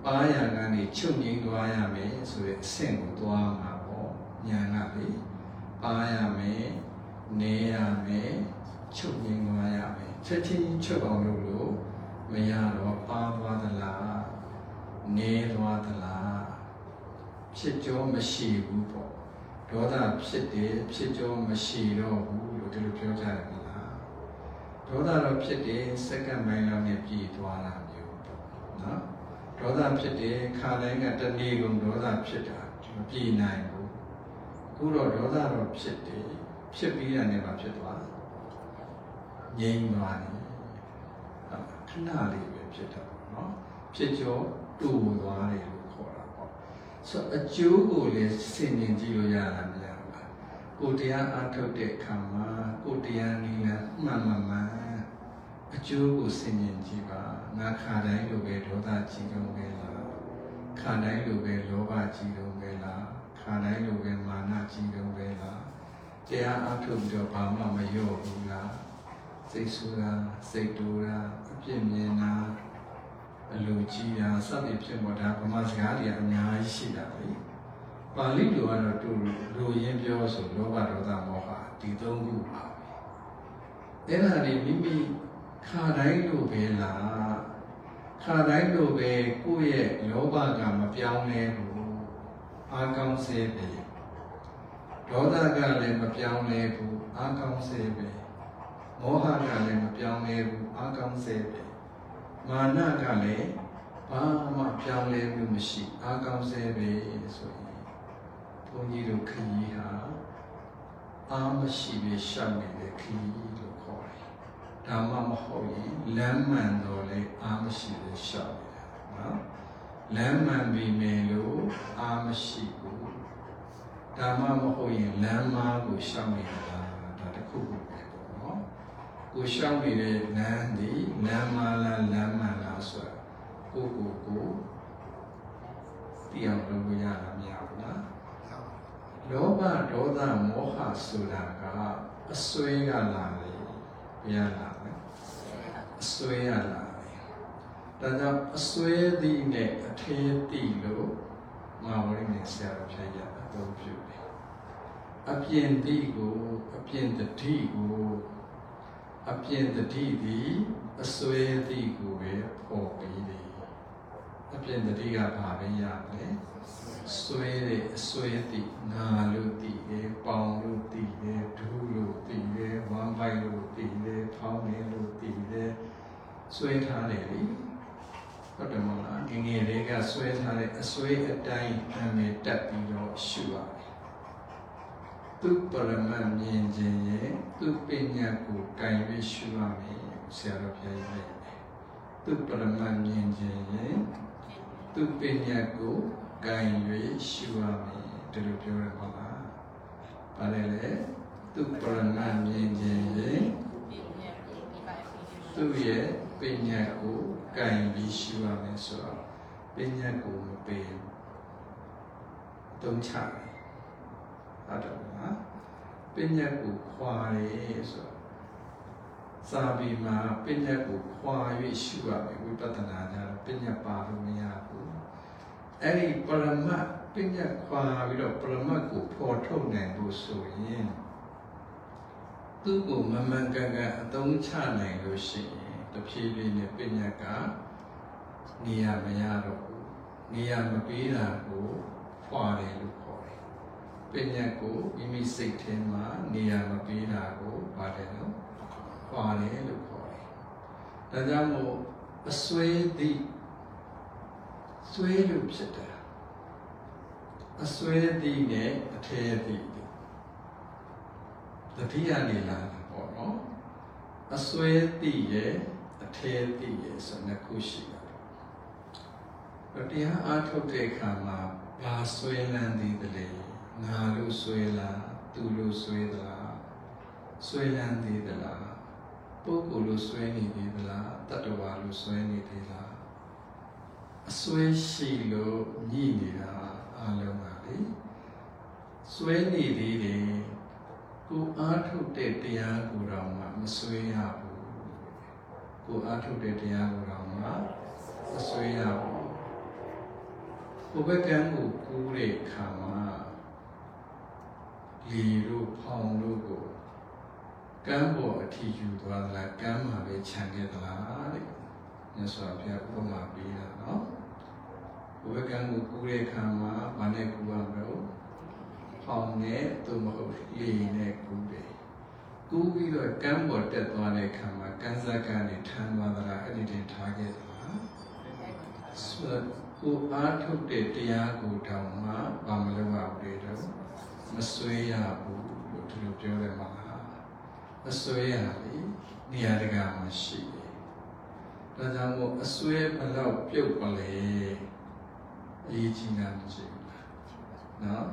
ပါရကနေချုပ်ငြိမ်းသွားရမယ်ဆိုတဲ့အဆင့်ကိုသွားမှာပေါ့ညာကလေပါရမယ် နေရမယ်ချုပ်ငြိမ်းသွားရမယ်ချက်ချင်းချုပ်အောင်လုပ်လို့မရတော့ပါသွားသလားနေသွားသလားဖြစ်ကြောမရှိဘူးပေါ့ဒေါသဖြစ်တယ်ဖြစ်ကြောမရှိတော့ဘူးလို့ဒီလိုပြောကြတယ်မလားဒေါသတော့ဖြစ်တယ်စက္ကန့်ပိုင်းလောက်နဲ့ပြည်သွားတာမျိုးပေါ့နော်ဒေါသဖြစ်တယ်ခါတိုင်းကတနေ့ကုန်ဒေါသဖြစ်တာမပြည်နိုင်ဘူးအခုတော့ဒေါသတော့ဖြစ်တယ် ဖြစ်ပြီးရနေမှာဖြစ်သွားငြိမ်းသွားတယ်ခဏလေးပဲဖြစ်တာပေါ့နော်ဖြစ်ကြောတူသွားတယ်လို့ခေါ်တာပေါ့ဆိုအကျိုးကိုလည်းစင်မြင်ကြည့်လို့ရတာမရဘူးလားကိုတရားအားထုတ်တဲ့အခါမှာကိုတရားနည်းလမ်းမှန်မှန်မှန်အကျိုးကိုစင်မြင်ကြည့်ပါငါခါတိုင်းလိုပဲဒေါသကြီးတုံးပဲလားခါတိုင်းလိုပဲလောဘကြီးတုံးပဲလားခါတိုင်းလိုပဲမာနကြီးတုံးပဲလား တရားအားထုတ်ပြီးတော့ဘာမှမလျော့ဘူးလားစိတ်ဆိုးတာစိတ်တူတာအပြစ်မြင်တာအလိုကြီးတာစသဖြင့်ပေါ်တာဗမာစကားတွေအများကြီးရှိတာလေပါဠိလိုကတော့တူလိုရင်းပြောဆိုလောဘဒေါသမောဟဒီသုံးခုပါပဲအဲ့ဒါတွေမိမိခါတိုင်းလိုပဲလားခါတိုင်းလိုပဲကိုယ့်ရဲ့လောဘကမပြောင်းလဲဘူးအာကောင်းစေပဲ ဒေါသကလည်းမပြောင်းလဲဘူးအာကောင်းစေပဲမောဟကလည်းမပြောင်းလဲဘူးအာကောင်းစေပဲမာနကလည်းဘာမှပြောင်းလဲမှုမရှိအာကောင်းစေပဲဆိုရင်ဘုန်းကြီးတို့ခရီးဟာအာမရှိပဲရှောက်နေတဲ့ခရီးလို့ခေါ်တယ်။ဒါမှမဟုတ်ရင်လမ်းမှန်တော့လေအာမရှိပဲရှောက်နေတာနော်။လမ်းမှန်ပြီမယ်လို့အာမရှိဘူး။ ဒါမှမဟုတ်ရင်လမ်းမားကိုရှောက်နေတာဒါတခုခုပဲပေါ့နော်။ကိုရှောက်နေတဲ့လမ်းဒီလမ်းမားလားလမ်းမှန်လားဆိုတာကိုကိုကိုတရားလို့ရတာမရဘူးလားလောဘဒေါသမောဟဆိုတာကအစွဲကလာတယ်ဘယ်ရလာလဲအစွဲရလာတယ်ဒါကြောင့်အစွဲသည်နဲ့အထေးသည်လို့မာဝရိနဲ့ဆရာတော်ဖြတ်ရအသုံးပြုတယ် အပြင်သည်ကိုအပြင်တတိကိုအပြင်တတိသည်အစွဲသည်ကိုပဲပေါ်ပြီးတယ်အပြင်တတိကဘာပဲရလဲဆွဲတဲ့အဆွဲတိငါလို့တည်တယ်ပေါင်လို့တည်တယ်ဒူးလို့တည်တယ်ဝမ်းပိုက်လို့တည်တယ်ဖောင်းနေလို့တည်တယ်ဆွဲထားတယ်လေဟုတ်တယ်မလားငငယ်လေးကဆွဲထားတဲ့အဆွဲအတိုင်းအမေတက်ပြီးတော့ရှုရတယ် သူပရမတ်မြင်ခြင်းရဲ့သူပညာကိုကင်ပြီးရှုရမယ်ဆရာတော်ဘုရားကြီးသူပရမတ်မြင်ခြင်းရဲ့သူပညာကိုကံ၍ရှုရမယ်ဒီလိုပြောရပါလား။ဘာလဲလဲသူပရမတ်မြင်ခြင်းရဲ့သူရဲ့ပညာကိုကံပြီးရှုရမယ်ဆိုတော့ပညာကိုမပေးတုံးချတယ်။ဟုတ်တယ်နော်။ ပညာကိုခွာရဲဆိုတော့စာပေမှာပညာကိုခွာ၍ရှုရမယ်ဝိပဿနာကြတော့ပညာပါလို့မရဘူးအဲ့ဒီပရမတ်ပညာခွာပြီးတော့ပရမတ်ကိုဖော်ထုတ်နိုင်ဖို့ဆိုရင်သူ့ကိုမမှန်ကန်ကန်အသုံးချနိုင်လို့ရှိရင်တဖြည်းဖြည်းနဲ့ပညာကနေရာမရတော့ဘူးနေရာမပေးတာကိုဖေခွာတယ်လို့ခေါ်တယ် ပညာကိုမိမိစိတ်ထဲမှာနေရာမပေးတာကိုပါတယ်နော်ခွာတယ်လို့ခေါ်တယ်ဒါကြောင့်မို့အစွဲသည့်စွဲလို့ဖြစ်တာအစွဲသည့်နဲ့အထဲသည့်တတိယနေလာတာပေါ့နော်အစွဲသည့်ရဲ့အထဲသည့်ရဲ့ဆိုနှစ်ခုရှိတာတရားအားထုတ်တဲ့အခါမှာဘာဆွဲလန်းသည်တလဲ ငါလို့ဆွဲလားသူလို့ဆွဲသလားဆွဲလန်းသည်သလားပုဂ္ဂိုလ်လို့ဆွဲနေသေးသလားတတ္တဝါလို့ဆွဲနေသေးလားအဆွဲရှိလို့ညှိနေတာအလုံးပါလေဆွဲနေသေးတယ်ကိုအားထုတ်တဲ့တရားကိုတော့မှမဆွဲရဘူးကိုအားထုတ်တဲ့တရားကိုတော့မှမဆွဲရဘူးကိုယ်ဘက်ကံကိုကူးတဲ့အခါမှာ လီတို့ဖောင်တို့ကိုကမ်းပေါ်အထီယူသွားသလားကမ်းမှာပဲခြံခဲ့သလားတဲ့မြတ်စွာဘုရားဥပမာပေးတာနော်ကိုယ်ဘက်ကံကိုကူးတဲ့အခါမှာဘာနဲ့ကူးရမလို့ဖောင်နဲ့သို့မဟုတ်လီနဲ့ကူးတယ်ကူးပြီးတော့ကမ်းပေါ်တက်သွားတဲ့အခါမှာကမ်းစပ်ကနေထမ်းသွားသလားအဲ့ဒီတင်ထားခဲ့သလားဆိုတော့ကိုအားထုတ်တဲ့တရားကိုတောင်မှဘာမလုပ်ရဘူးလေတော့ မဆွေးရဘူးလို့ဒီလိုပြောတယ်မှာမဆွေးရလေနေရာတကာမှာရှိတယ်ဒါကြောင့်မို့အဆွေးဘလောက်ပြုတ်ပါလေအရေးကြီးတာမရှိဘူးနော်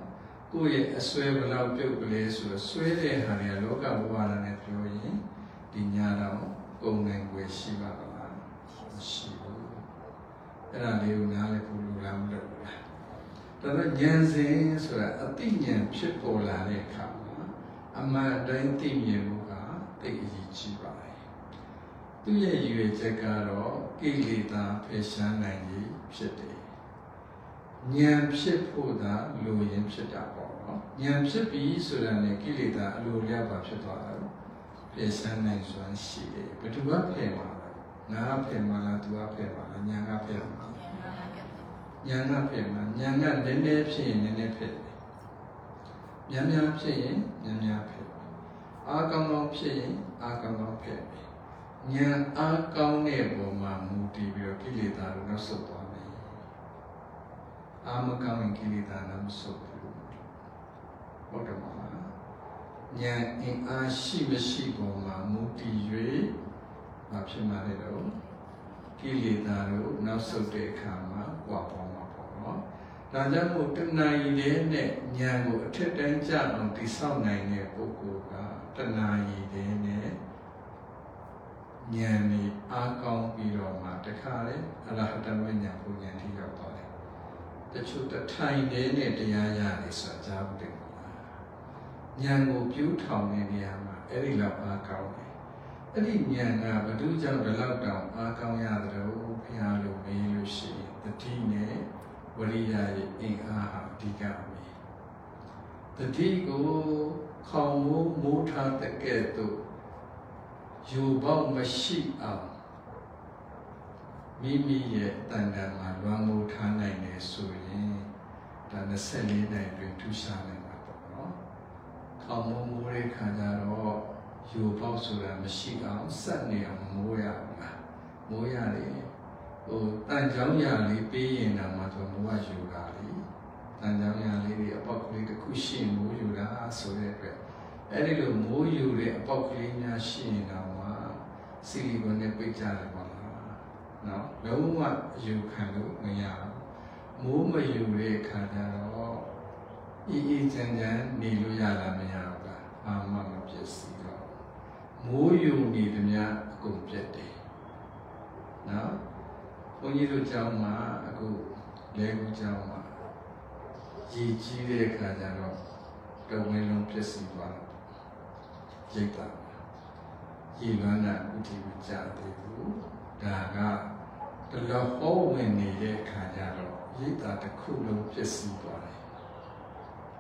ကိုယ့်ရဲ့အဆွဲဘလောက်ပြုတ်ကလေးဆိုတော့ဆွဲတဲ့ဟာတွေကလောကဘဝရနဲ့ပြောရင်ဒီညာတော့ပုံနိုင်ွယ်ရှိပါမလားမရှိဘူးအဲ့ဒါလေးကိုနားလည်ဖို့လိုလားမလိုဘူးလား ဒါတော့ဉာဏ်စဉ်ဆိုတာအသိဉာဏ်ဖြစ်ပေါ်လာတဲ့အခါမှာအမှန်တိုင်းသိမြင်မှုကသိအရေးကြီးပါတယ်သူရဲ့ရည်ရွယ်ချက်ကတော့ကိလေသာဖယ်ရှားနိုင်ရေးဖြစ်တယ်ဉာဏ်ဖြစ်ဖို့သာလိုရင်ဖြစ်တာပေါ့နော်ဉာဏ်ဖြစ်ပြီဆိုတာနဲ့ကိလေသာအလိုလျောက်ပါဖြစ်သွားတာဖယ်ရှားနိုင်စွမ်းရှိတယ်ဘယ်သူကဖယ်မှာလဲငါကဖယ်မှာလားသူကဖယ်မှာလားဉာဏ်ကဖယ်မှာ ဉာဏ်ကဖယ်မှာဉာဏ်ကနည်းနည်းဖြစ်ရင်နည်းနည်းဖယ်တယ်များများဖြစ်ရင်များများဖယ်အားကောင်းကောင်းဖြစ်ရင်အားကောင်းကောင်းဖယ်တယ်ဉာဏ်အားကောင်းတဲ့ပုံမှာမူတည်ပြီးတော့ကိလေသာတွေနောက်ဆုတ်သွားမယ်အာမကောင်းရင်ကိလေသာလည်းမဆုတ်ဘူးဟုတ်တယ်မလားဉာဏ်အင်အားရှိမရှိပုံမှာမူတည်၍မဖြစ်မှလည်းတော့ကိလေသာတို့နောက်ဆုတ်တဲ့အခါမှာကြွားပေါ်မှာပေါ့နော် ဒါကြောင့်မို့တဏှာကြီးတဲ့နဲ့ဉာဏ်ကိုအထက်တန်းကျအောင်တိဆောက်နိုင်တဲ့ပုဂ္ဂိုလ်ကတဏှာကြီးတဲ့နဲ့ဉာဏ်นี่အားကောင်းပြီးတော့မှတခါလေအရဟတမဉာဏ်ပူဉာဏ်ထိရောက်သွားတယ်တချို့တထိုင်တဲ့နဲ့တရားရတယ်ဆိုတာကြားဘူးတယ်ဉာဏ်ကိုပြူးထောင်တဲ့နေရာမှာအဲ့ဒီလောက်အားကောင်းတယ်အဲ့ဒီဉာဏ်ကဘု து ကြောင့်ဒီလောက်တောင်အားကောင်းရတယ်လို့ဘုရားလိုမေးလို့ရှိရင်တတိနဲ့ဝရိယရဲ့အင်အားဟာအဓိကအမေ တတိကိုခေါင်မိုးမိုးထားတဲ့ကဲ့သို့ယူပေါက်မရှိအောင်မိမိရဲ့တန်တန်မှာလွမ်းမိုးထားနိုင်တယ်ဆိုရင်ဒါ24နိုင်တွင်ထူးခြားနိုင်မှာပေါ့နော်။ခေါင်းမိုးမိုးတဲ့ခါကျတော့ယူပေါက်ဆိုတာမရှိအောင်စက်နေအောင်မိုးရဘူးလား။မိုးရတယ်ဟိုတန်ကြောင်းရလေးပေးရင်တော့မှသူမိုးကယူတာလေ။ တန်ကြောင်းရလေးတွေအပေါက်ကလေးတစ်ခုရှိရင်မိုးယူတာဆိုတဲ့အတွက်အဲ့ဒီလိုမိုးယူတဲ့အပေါက်ကလေးများရှိရင်တော့မှဆီလီကွန်နဲ့ပိတ်ကြတယ်ပေါ့လားနော်လုံးဝအယူခံလို့မရဘူးမိုးမယူတဲ့အခါကျတော့အေးအေးချမ်းချမ်းနေလို့ရတာမရဘူးလားအာမမပြည့်စည်တော့မိုးယူနေသမျှအကုန်ပြတ်တယ်နော်ဘုန်းကြီးတို့ကျောင်းမှာအခုလဲကူကျောင်းမှာ ရည်ကြီးတဲ့အခါကျတော့တဝင်းလုံးပြည့်စည်သွားတယ်ရိတ်တာရည်လွမ်းတာဥတီမကြသေးဘူးဒါကတလဟောဝင်နေတဲ့ခါကျတော့ရိတ်တာတစ်ခုလုံးပြည့်စည်သွားတယ်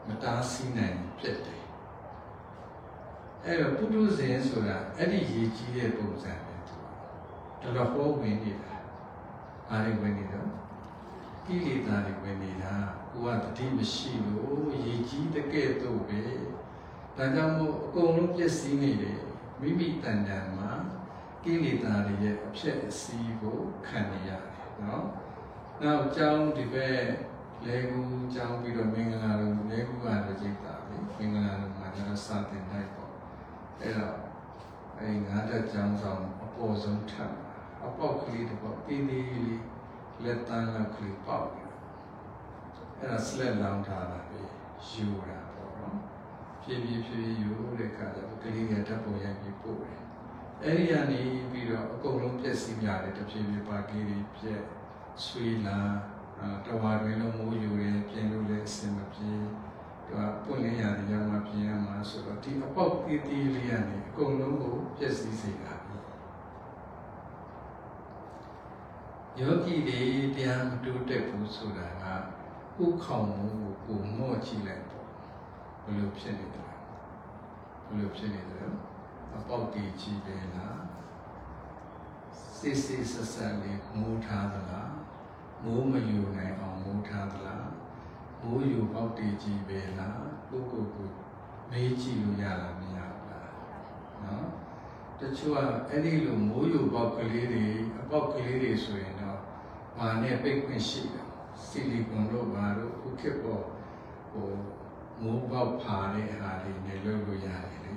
မတားဆီးနိုင်ပြည့်တယ်အဲ့တော့ပုထုဇဉ်ဆိုတာအဲ့ဒီရည်ကြီးတဲ့ပုံစံပဲသူတလဟောဝင်နေတာအားရဝင်နေတော့ကိကိလေသာတွေဝင်နေတာ ကိုကတတိမရှိလို့ရည်ကြီးတကဲ့သို့ပဲဒါကြောင့်မို့အကုန်လုံးပြည့်စည်နေတယ်မိမိတန်တန်မှာကိလေသာတွေရဲ့အဖြစ်အစည်းကိုခံနေရတယ်နော်နောက်ကြောင်းဒီဘက်လေကူကြောင်းပြီးတော့မင်္ဂလာတို့လေကူကလည်းကြိတ်တာပဲမင်္ဂလာတို့မှာကျတော့စာတင်လိုက်ပေါ့အဲ့တော့အဲ့ငါးတက်ကြောင်းဆောင်အပေါ်ဆုံးထပ်အပေါက်ကလေးတစ်ပေါက်သေးသေးလေးလက်တန်းလောက်ကလေးပေါက်တယ် အဲ့ဒါစလက်လောင်းထားတာပဲယူတာပေါ့နော်ဖြည်းဖြည်းဖြည်းဖြည်းယူတဲ့အခါကျတော့ကလေးငယ်တက်ပုံရိုက်ပြီးပို့တယ်အဲ့ဒီကနေပြီးတော့အကုန်လုံးပြည့်စည်များတယ်တဖြည်းဖြည်းပါကလေးတွေပြည့်ဆွေးလာအာတဝါတွေလုံးမိုးယူတယ်ပြင်လို့လည်းအဆင်မပြေသူကပွင့်လင်းရတယ်ရောက်မှပြင်ရမှာဆိုတော့ဒီအပေါက်သေးသေးလေးကနေအကုန်လုံးကိုပြည့်စည်စေတာပဲယောဂီတွေတရားမတူတက်ဘူးဆိုတာက ဥခေါင်မှုကိုကိုမော့ကြည့်လိုက်ပေါ့ဘယ်လိုဖြစ်နေတယ်လဲဘယ်လိုဖြစ်နေတယ်လဲအပေါက်တည်ကြည့်ပဲလားစစ်စစ်ဆက်ဆက်လေးမူထားသလားမိုးမယူနိုင်အောင်မူထားသလားမိုးယူပေါက်တည်ကြည့်ပဲလားကိုကိုကိုမေးကြည့်လို့ရလားမရဘူးလားနော်တချို့ကအဲ့ဒီလိုမိုးယူပေါက်ကလေးတွေအပေါက်ကလေးတွေဆိုရင်တော့မာနဲ့ပိတ်ခွင့်ရှိတယ် ဆီလီကွန်တို့ဘာတို့ခုခေတ်ပေါ်ဟိုမိုးပေါက်ဖာတဲ့ဟာတွေနဲ့လုပ်လို့ရတယ်လေ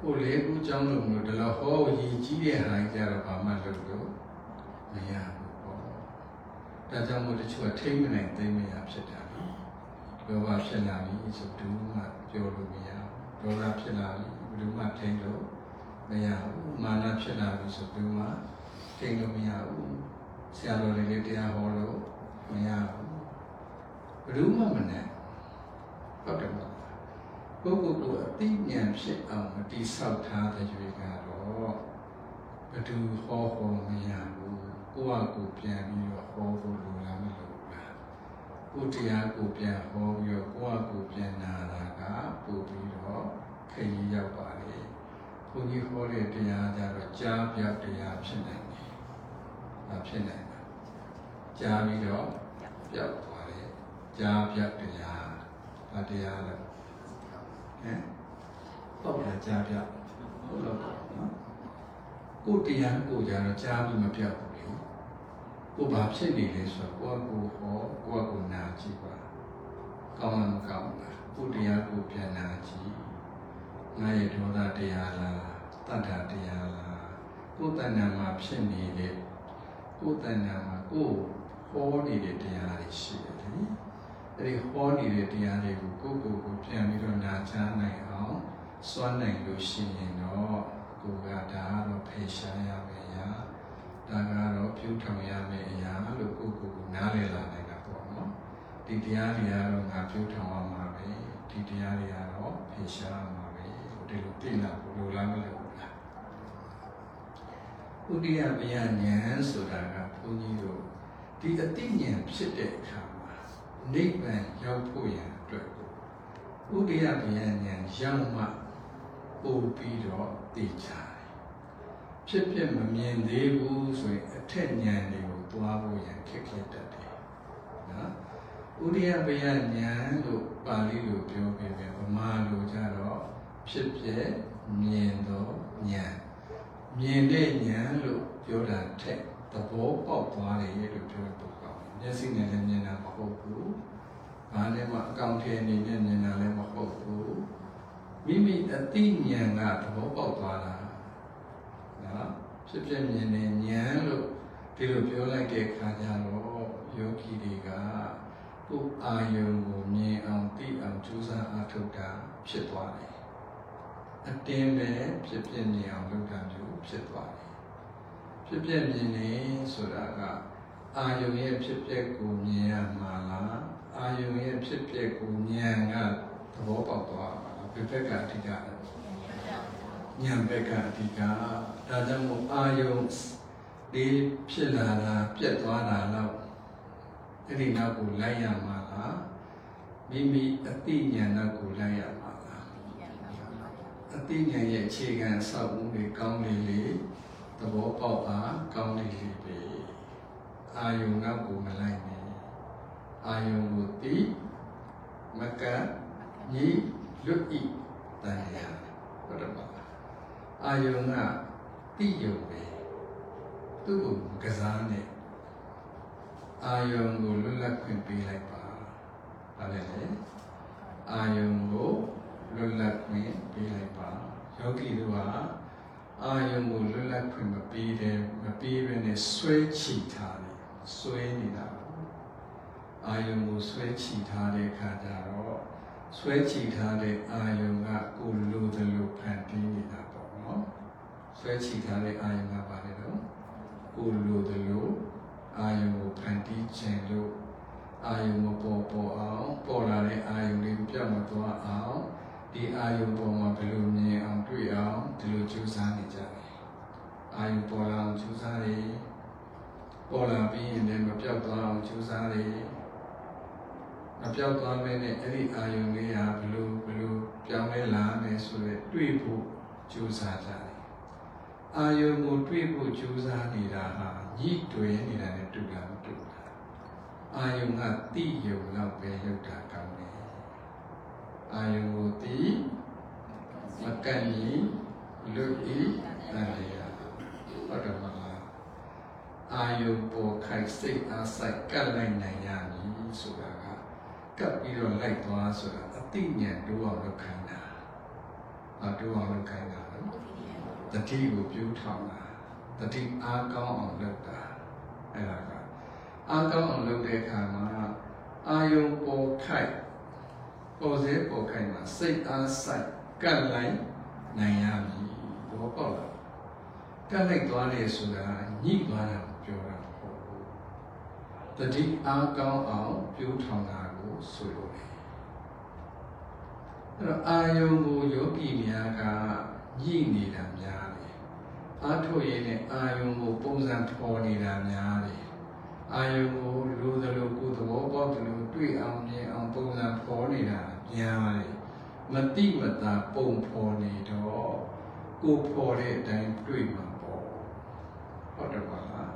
ကိုလေခုကြောင်းလို့မလို့ဒီလိုဟောကြီးကြီးတဲ့ဟာကြတော့ဘာမှလုပ်လို့မရဘူးပေါ့ဒါကြောင့်မို့တချို့ကထိမ့်မနိုင်သိမရဖြစ်တာလေပြောပါဖြစ်လာပြီဆိုတူမှပြောလို့မရဒေါသဖြစ်လာပြီဘယ်သူမှထိမ့်လို့မရဘူးမာနဖြစ်လာပြီဆိုတူမှထိမ့်လို့မရဘူးဆရာတော်လေးတရားဟောလို့ မရဘူးဘယ်သူမှမနဲ့ဟုတ်တယ်မလားကိုယ့်ကိုယ်ကိုယ်အသိဉာဏ်ဖြစ်အောင်မတိဆောက်ထားတဲ့ရွေကတော့ဘယ်သူဟောဟောမရဘူးကိုယ့်ဟာကိုယ်ပြန်ပြီးတော့ဟောဖို့လိုလားမလိုဘူးလားကိုယ်တရားကိုယ်ပြန်ဟောပြီးတော့ကိုယ့်ဟာကိုယ်ပြန်နာတာကပို့ပြီးတော့ခရီးရောက်ပါလေဘုန်းကြီးဟောတဲ့တရားကြတော့ကြားပြောက်တရားဖြစ်နိုင်တယ်။ဒါဖြစ်နိုင်တယ်။ ကြားပြီးတော့ပြောက်သွားတယ်။ကြားပြောက်တရားဘာတရားလဲ။ဟမ်ပေါ့လားကြားပြောက်ဟုတ်လို့ပေါ့နော်။ကိုယ်တရားကိုယ်ကြတော့ကြားပြီးမပြောက်ဘူးလေ။ကိုယ်ဘာဖြစ်နေလဲဆိုတော့ကိုယ့်ကိုယ်ဟောကိုယ့်ကိုယ်နာကြည့်ပါ။ကောင်းမှမကောင်းလား။ကိုယ်တရားကိုယ်ပြန်နာကြည့်။ငါရဲ့ဒေါသတရားလားတတ္ထတရားလားကိုယ်တဏ္ဍာမှာဖြစ်နေတဲ့ကိုယ်တဏ္ဍာမှာကိုယ် ဟောနေတဲ့တရားတွေရှိတယ်လေအဲဒီဟောနေတဲ့တရားတွေကိုကိုယ့်ကိုယ်ကိုပြန်ပြီးတော့နာကြားနိုင်အောင်စွမ်းနိုင်လို့ရှိရင်တော့ကိုယ်ကဒါကတော့ဖေရှားရမယ်ရာဒါကတော့ပြုထောင်ရမယ်အရာလို့ကိုယ့်ကိုယ်ကိုနားလည်လာနိုင်တာပေါ့နော်ဒီတရားတွေကတော့ငါပြုထောင်ရမှာပဲဒီတရားတွေကတော့ဖေရှားရမှာပဲဒီလိုသိလာဖို့လိုလားမလိုဘူးလားဥဒိယမယဉာဏ်ဆိုတာကဘုန်းကြီးတို့ ဒီအတိဉာဏ်ဖြစ်တဲ့အခါမှာနိဗ္ဗာန်ရောက်ဖို့ရန်အတွက်ကိုဥဒိယမယဉာဏ်ရောက်မှပို့ပြီးတော့သိကြတယ်ဖြစ်ဖြစ်မမြင်သေးဘူးဆိုရင်အထက်ဉာဏ်တွေကိုသွားဖို့ရန်ခက်ခဲတတ်တယ်နော်ဥဒိယမယဉာဏ်လို့ပါဠိလိုပြောပြတယ်ဗမာလိုကြတော့ဖြစ်ဖြစ်မြင်တော့ဉာဏ်မြင်တဲ့ဉာဏ်လို့ပြောတာထက် သဘောပေါက်သွားတယ်လို့ပြောပုဂ္ဂိုလ်မျက်စိနဲ့လည်းမြင်တာမဟုတ်ဘူး။ဘာနဲ့မှအကောင့်ထဲအနေနဲ့မြင်တာလည်းမဟုတ်ဘူး။မိမိအသိဉာဏ်ကသဘောပေါက်သွားတာ။နော်ဖြစ်ဖြစ်မြင်တဲ့ဉာဏ်လို့ဒီလိုပြောလိုက်တဲ့အခါကျတော့ယောဂီတွေကကိုယ်အာယုံကိုမြင်အောင်သိအောင်ကြိုးစားအားထုတ်တာဖြစ်သွားတယ်။အတင်းပဲဖြစ်ဖြစ်မြင်အောင်လုပ်တာမျိုးဖြစ်သွားတယ်။ ဖြစ်ဖြစ်မြင်နေဆိုတာကအာယုံရဲ့ဖြစ်ပျက်ကိုမြင်ရမှာလားအာယုံရဲ့ဖြစ်ပျက်ကိုဉာဏ်ကသဘောပေါက်သွားမှာလားဘယ်ဘက်ကအဓိကလဲဉာဏ်ဘက်ကအဓိကဒါကြောင့်မို့အာယုံဒီဖြစ်လာတာပြက်သွားတာတော့အဲ့ဒီနောက်ကိုလိုက်ရမှာလားမိမိအတိဉာဏ်နောက်ကိုလိုက်ရမှာလားအတိဉာဏ်ရဲ့အခြေခံအဆောက်အဦတွေကောင်းလေလေ သဘောပေါက်ပါကောင်းလေလေပဲအာယုံနောက်ကိုမလိုက်နဲ့အာယုံကိုတိမကညီလွတ်ဤတန်ရာဟုတ်တယ်ပါအာယုံကတိယုံပဲသူ့ကိုကစားနေအာယုံကိုလွတ်လပ်ခွင့်ပေးလိုက်ပါဒါလည်းလေအာယုံကိုလွတ်လပ်ခွင့်ပေးလိုက်ပါယောဂီတို့က အာယုံကိုလွတ်လပ်ခွင့်မပေးတယ်မပေးဘဲနဲ့ဆွဲချီထားတယ်ဆွဲနေတာအာယုံကိုဆွဲချီထားတဲ့အခါကျတော့ဆွဲချီထားတဲ့အာယုံကကိုလိုတယ်လို့ဖန်တီးနေတာပေါ့နော်ဆွဲချီထားတဲ့အာယုံကပါလေတော့ကိုလိုတယ်လို့အာယုံကိုဖန်တီးခြင်းလို့အာယုံမပေါ်ပေါ်အောင်ပေါ်လာတဲ့အာယုံလေးကိုပြောင်းမသွားအောင် ဒီအာယုံပေါ်မှာဘယ်လိုမြင်အောင်တွေ့အောင်ဒီလိုကြိုးစားနေကြတယ်အာယုံပေါ်လာအောင်ကြိုးစားတယ်ပေါ်လာပြီးရင်လည်းမပြောက်သွားအောင်ကြိုးစားတယ်မပြောက်သွားမဲနဲ့အဲ့ဒီအာယုံလေးဟာဘယ်လိုဘယ်လိုပြောင်းလဲလာမယ်ဆိုတော့တွေ့ဖို့ကြိုးစားကြတယ်အာယုံကိုတွေ့ဖို့ကြိုးစားနေတာဟာညှိတွယ်နေတာနဲ့တူတာမတူတာအာယုံကတိယုံတော့ပဲလောက်တာကောင်းတယ် အာယုံကိုတိမကန့်ကြီးလွတ်ဤတန်လျာဟုတ်တယ်မလားအာယုံပေါ်ခိုက်စိတ်အားဆိုင်ကပ်လိုက်နိုင်ရမည်ဆိုတာကကပ်ပြီးတော့လိုက်သွားဆိုတာအတိညာဉ်တိုးအောင်လုပ်ခိုင်းတာအတိုးအောင်လုပ်ခိုင်းတာနော်တတိကိုပြိုးထောင်တာတတိအားကောင်းအောင်လုပ်တာအဲ့ဒါကအားကောင်းအောင်လုပ်တဲ့အခါမှာအာယုံပေါ်ခိုက် ပေါ်စေပေါ်ခိုက်မှာစိတ်အားဆိုင်ကပ်လိုက်နိုင်ရမည်ဘောပေါက်လားကပ်လိုက်သွားတယ်ဆိုတာညှိသွားတာကိုပြောတာမဟုတ်ဘူးတတိအားကောင်းအောင်ပြိုးထောင်တာကိုဆိုလိုတယ်အဲ့တော့အာယုံကိုယောဂီများကညှိနေတာများတယ်အားထုတ်ရင်းနဲ့အာယုံကိုပုံစံဖော်နေတာများတယ်အာယုံကိုလိုသလိုကိုယ်သဘောပေါက်သလိုတွေ့အောင်မြင်အောင် ပုံစံဖော်နေတာများတယ်မတိမတာပုံဖော်နေတော့ကိုယ်ဖော်တဲ့အတိုင်းတွေ့မှာပေါ့ဟုတ်တယ်ပါလား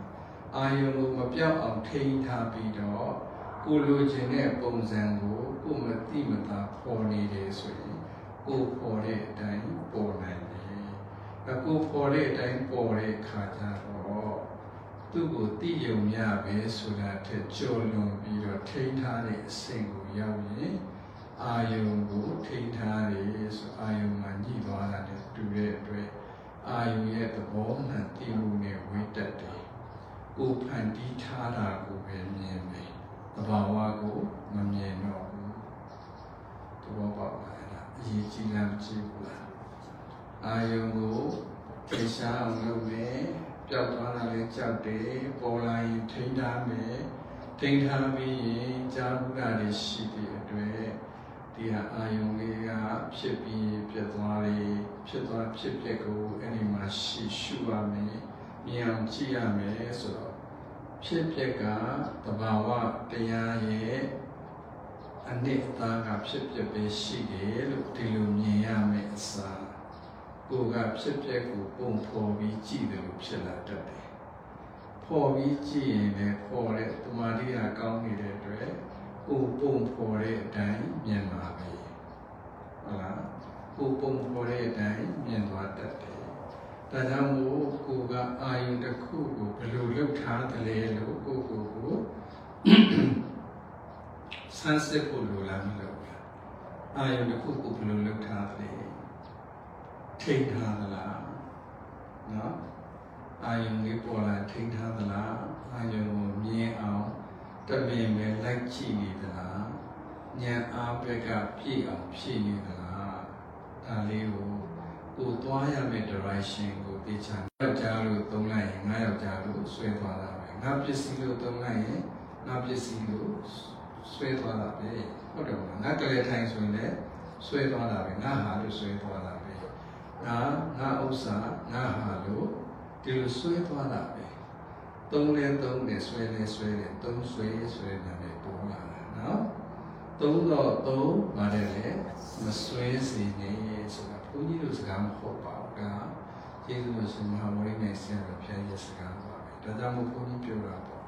အာယုံကိုမပြောက်အောင်ထိန်းထားပြီးတော့ကိုယ်လိုချင်တဲ့ပုံစံကိုကိုယ်မတိမတာဖော်နေတယ်ဆိုရင်ကိုယ်ဖော်တဲ့အတိုင်းပေါ်နိုင်တယ်အခုဖော်တဲ့အတိုင်းပေါ်တဲ့ခါကျတော့သူ့ကိုတိယုံရပဲဆိုတာထက်ကျော်လွန်ပြီးတော့ထိန်းထားတဲ့အဆင့်ကို ရောက်ရင်အာယုံကိုထိန်းထားတယ်ဆိုအာယုံမှာညှိသွားတာနဲ့တူတဲ့အတွက်အာယုံရဲ့သဘောမှန်သိမှုနဲ့ဝိတက်တယ်ကိုဖန်တီးထားတာကိုပဲမြင်တယ်သဘာဝကိုမမြင်တော့ဘူးသဘောပေါက်လာတာအရေးကြီးလားမကြီးဘူးလားအာယုံကိုထိရှားအောင်လုပ်မယ်ပျောက်သွားတာလည်းကြောက်တယ်ပေါ်လာရင်ထိန်းထားမယ် ထိန်းထားပြီးရင်ကြာဘူးတာတွေရှိတဲ့အတွက်ဒီဟာအာယုံလေးကဖြစ်ပြီးပြတ်သွားတယ်ဖြစ်သွားဖြစ်ပြက်ကိုအဲ့ဒီမှာရှိရှုရမယ်မြင်အောင်ကြည့်ရမယ်ဆိုတော့ဖြစ်ပြက်ကတဘာဝတရားရဲ့အနစ်အသားကဖြစ်ပြက်ပဲရှိတယ်လို့ဒီလိုမြင်ရမယ်အစားကိုယ်ကဖြစ်ပြက်ကိုပုံဖော်ပြီးကြည့်တယ်လို့ဖြစ်လာတတ်တယ် ဖော်ပြီးကြည့်ရင်လည်းဖော်တဲ့တမာတိကကောင်းနေတဲ့အတွက်ကိုယ်ပုံဖော်တဲ့အတိုင်းမြင်ပါပဲဟုတ်လားကိုယ်ပုံဖော်တဲ့အတိုင်းမြင်သွားတတ်တယ်ဒါကြောင့်မို့ကိုယ်ကအာယုန်တစ်ခုကိုဘယ်လိုလုပ်ထားသလဲလို့ကိုယ့်ကိုယ်ကိုဆန်းစစ်ဖို့လိုလားမလိုလားအာယုန်တစ်ခုကိုဘယ်လိုလုပ်ထားသလဲထိတ်ထားသလားနော် အာယုန်လေးပေါ်လာထိတ်ထားသလားအာယုန်ကိုမြင်အောင်တမင်ပဲလိုက်ကြည့်နေသလားဉာဏ်အားဘက်ကပြည့်အောင်ဖြည့်နေသလားဒါလေးကိုကိုသွားရမယ့် direction ကိုသိချင်ယောက်ျားလို့သုံးလိုက်ရင်ငါယောက်ျားလို့ဆွဲသွားတာပဲငါပစ္စည်းလို့သုံးလိုက်ရင်ငါပစ္စည်းလို့ဆွဲသွားတာပဲဟုတ်တယ်မလားငါကလေးထိုင်ဆိုရင်လည်းဆွဲသွားတာပဲငါဟာလို့ဆွဲသွားတာပဲငါငါဥစ္စာငါဟာလို့ ဒီလိုဆွဲသွားတာပဲသုံးလဲသုံးတယ်ဆွဲလဲဆွဲတယ်သုံးဆွဲဆွဲတယ်ပဲပေါ်လာတာနော်သုံးတော့သုံးပါတယ်လေမဆွဲစီနေဆိုတာဘုန်းကြီးတို့စကားမဟုတ်ပါဘူးကကျေးဇူးတော်ရှင်မဟာဝိနည်းဆရာတော်ဖျားရဲ့စကားပါပဲဒါကြောင့်မို့ဘုန်းကြီးပြောတာပေါ့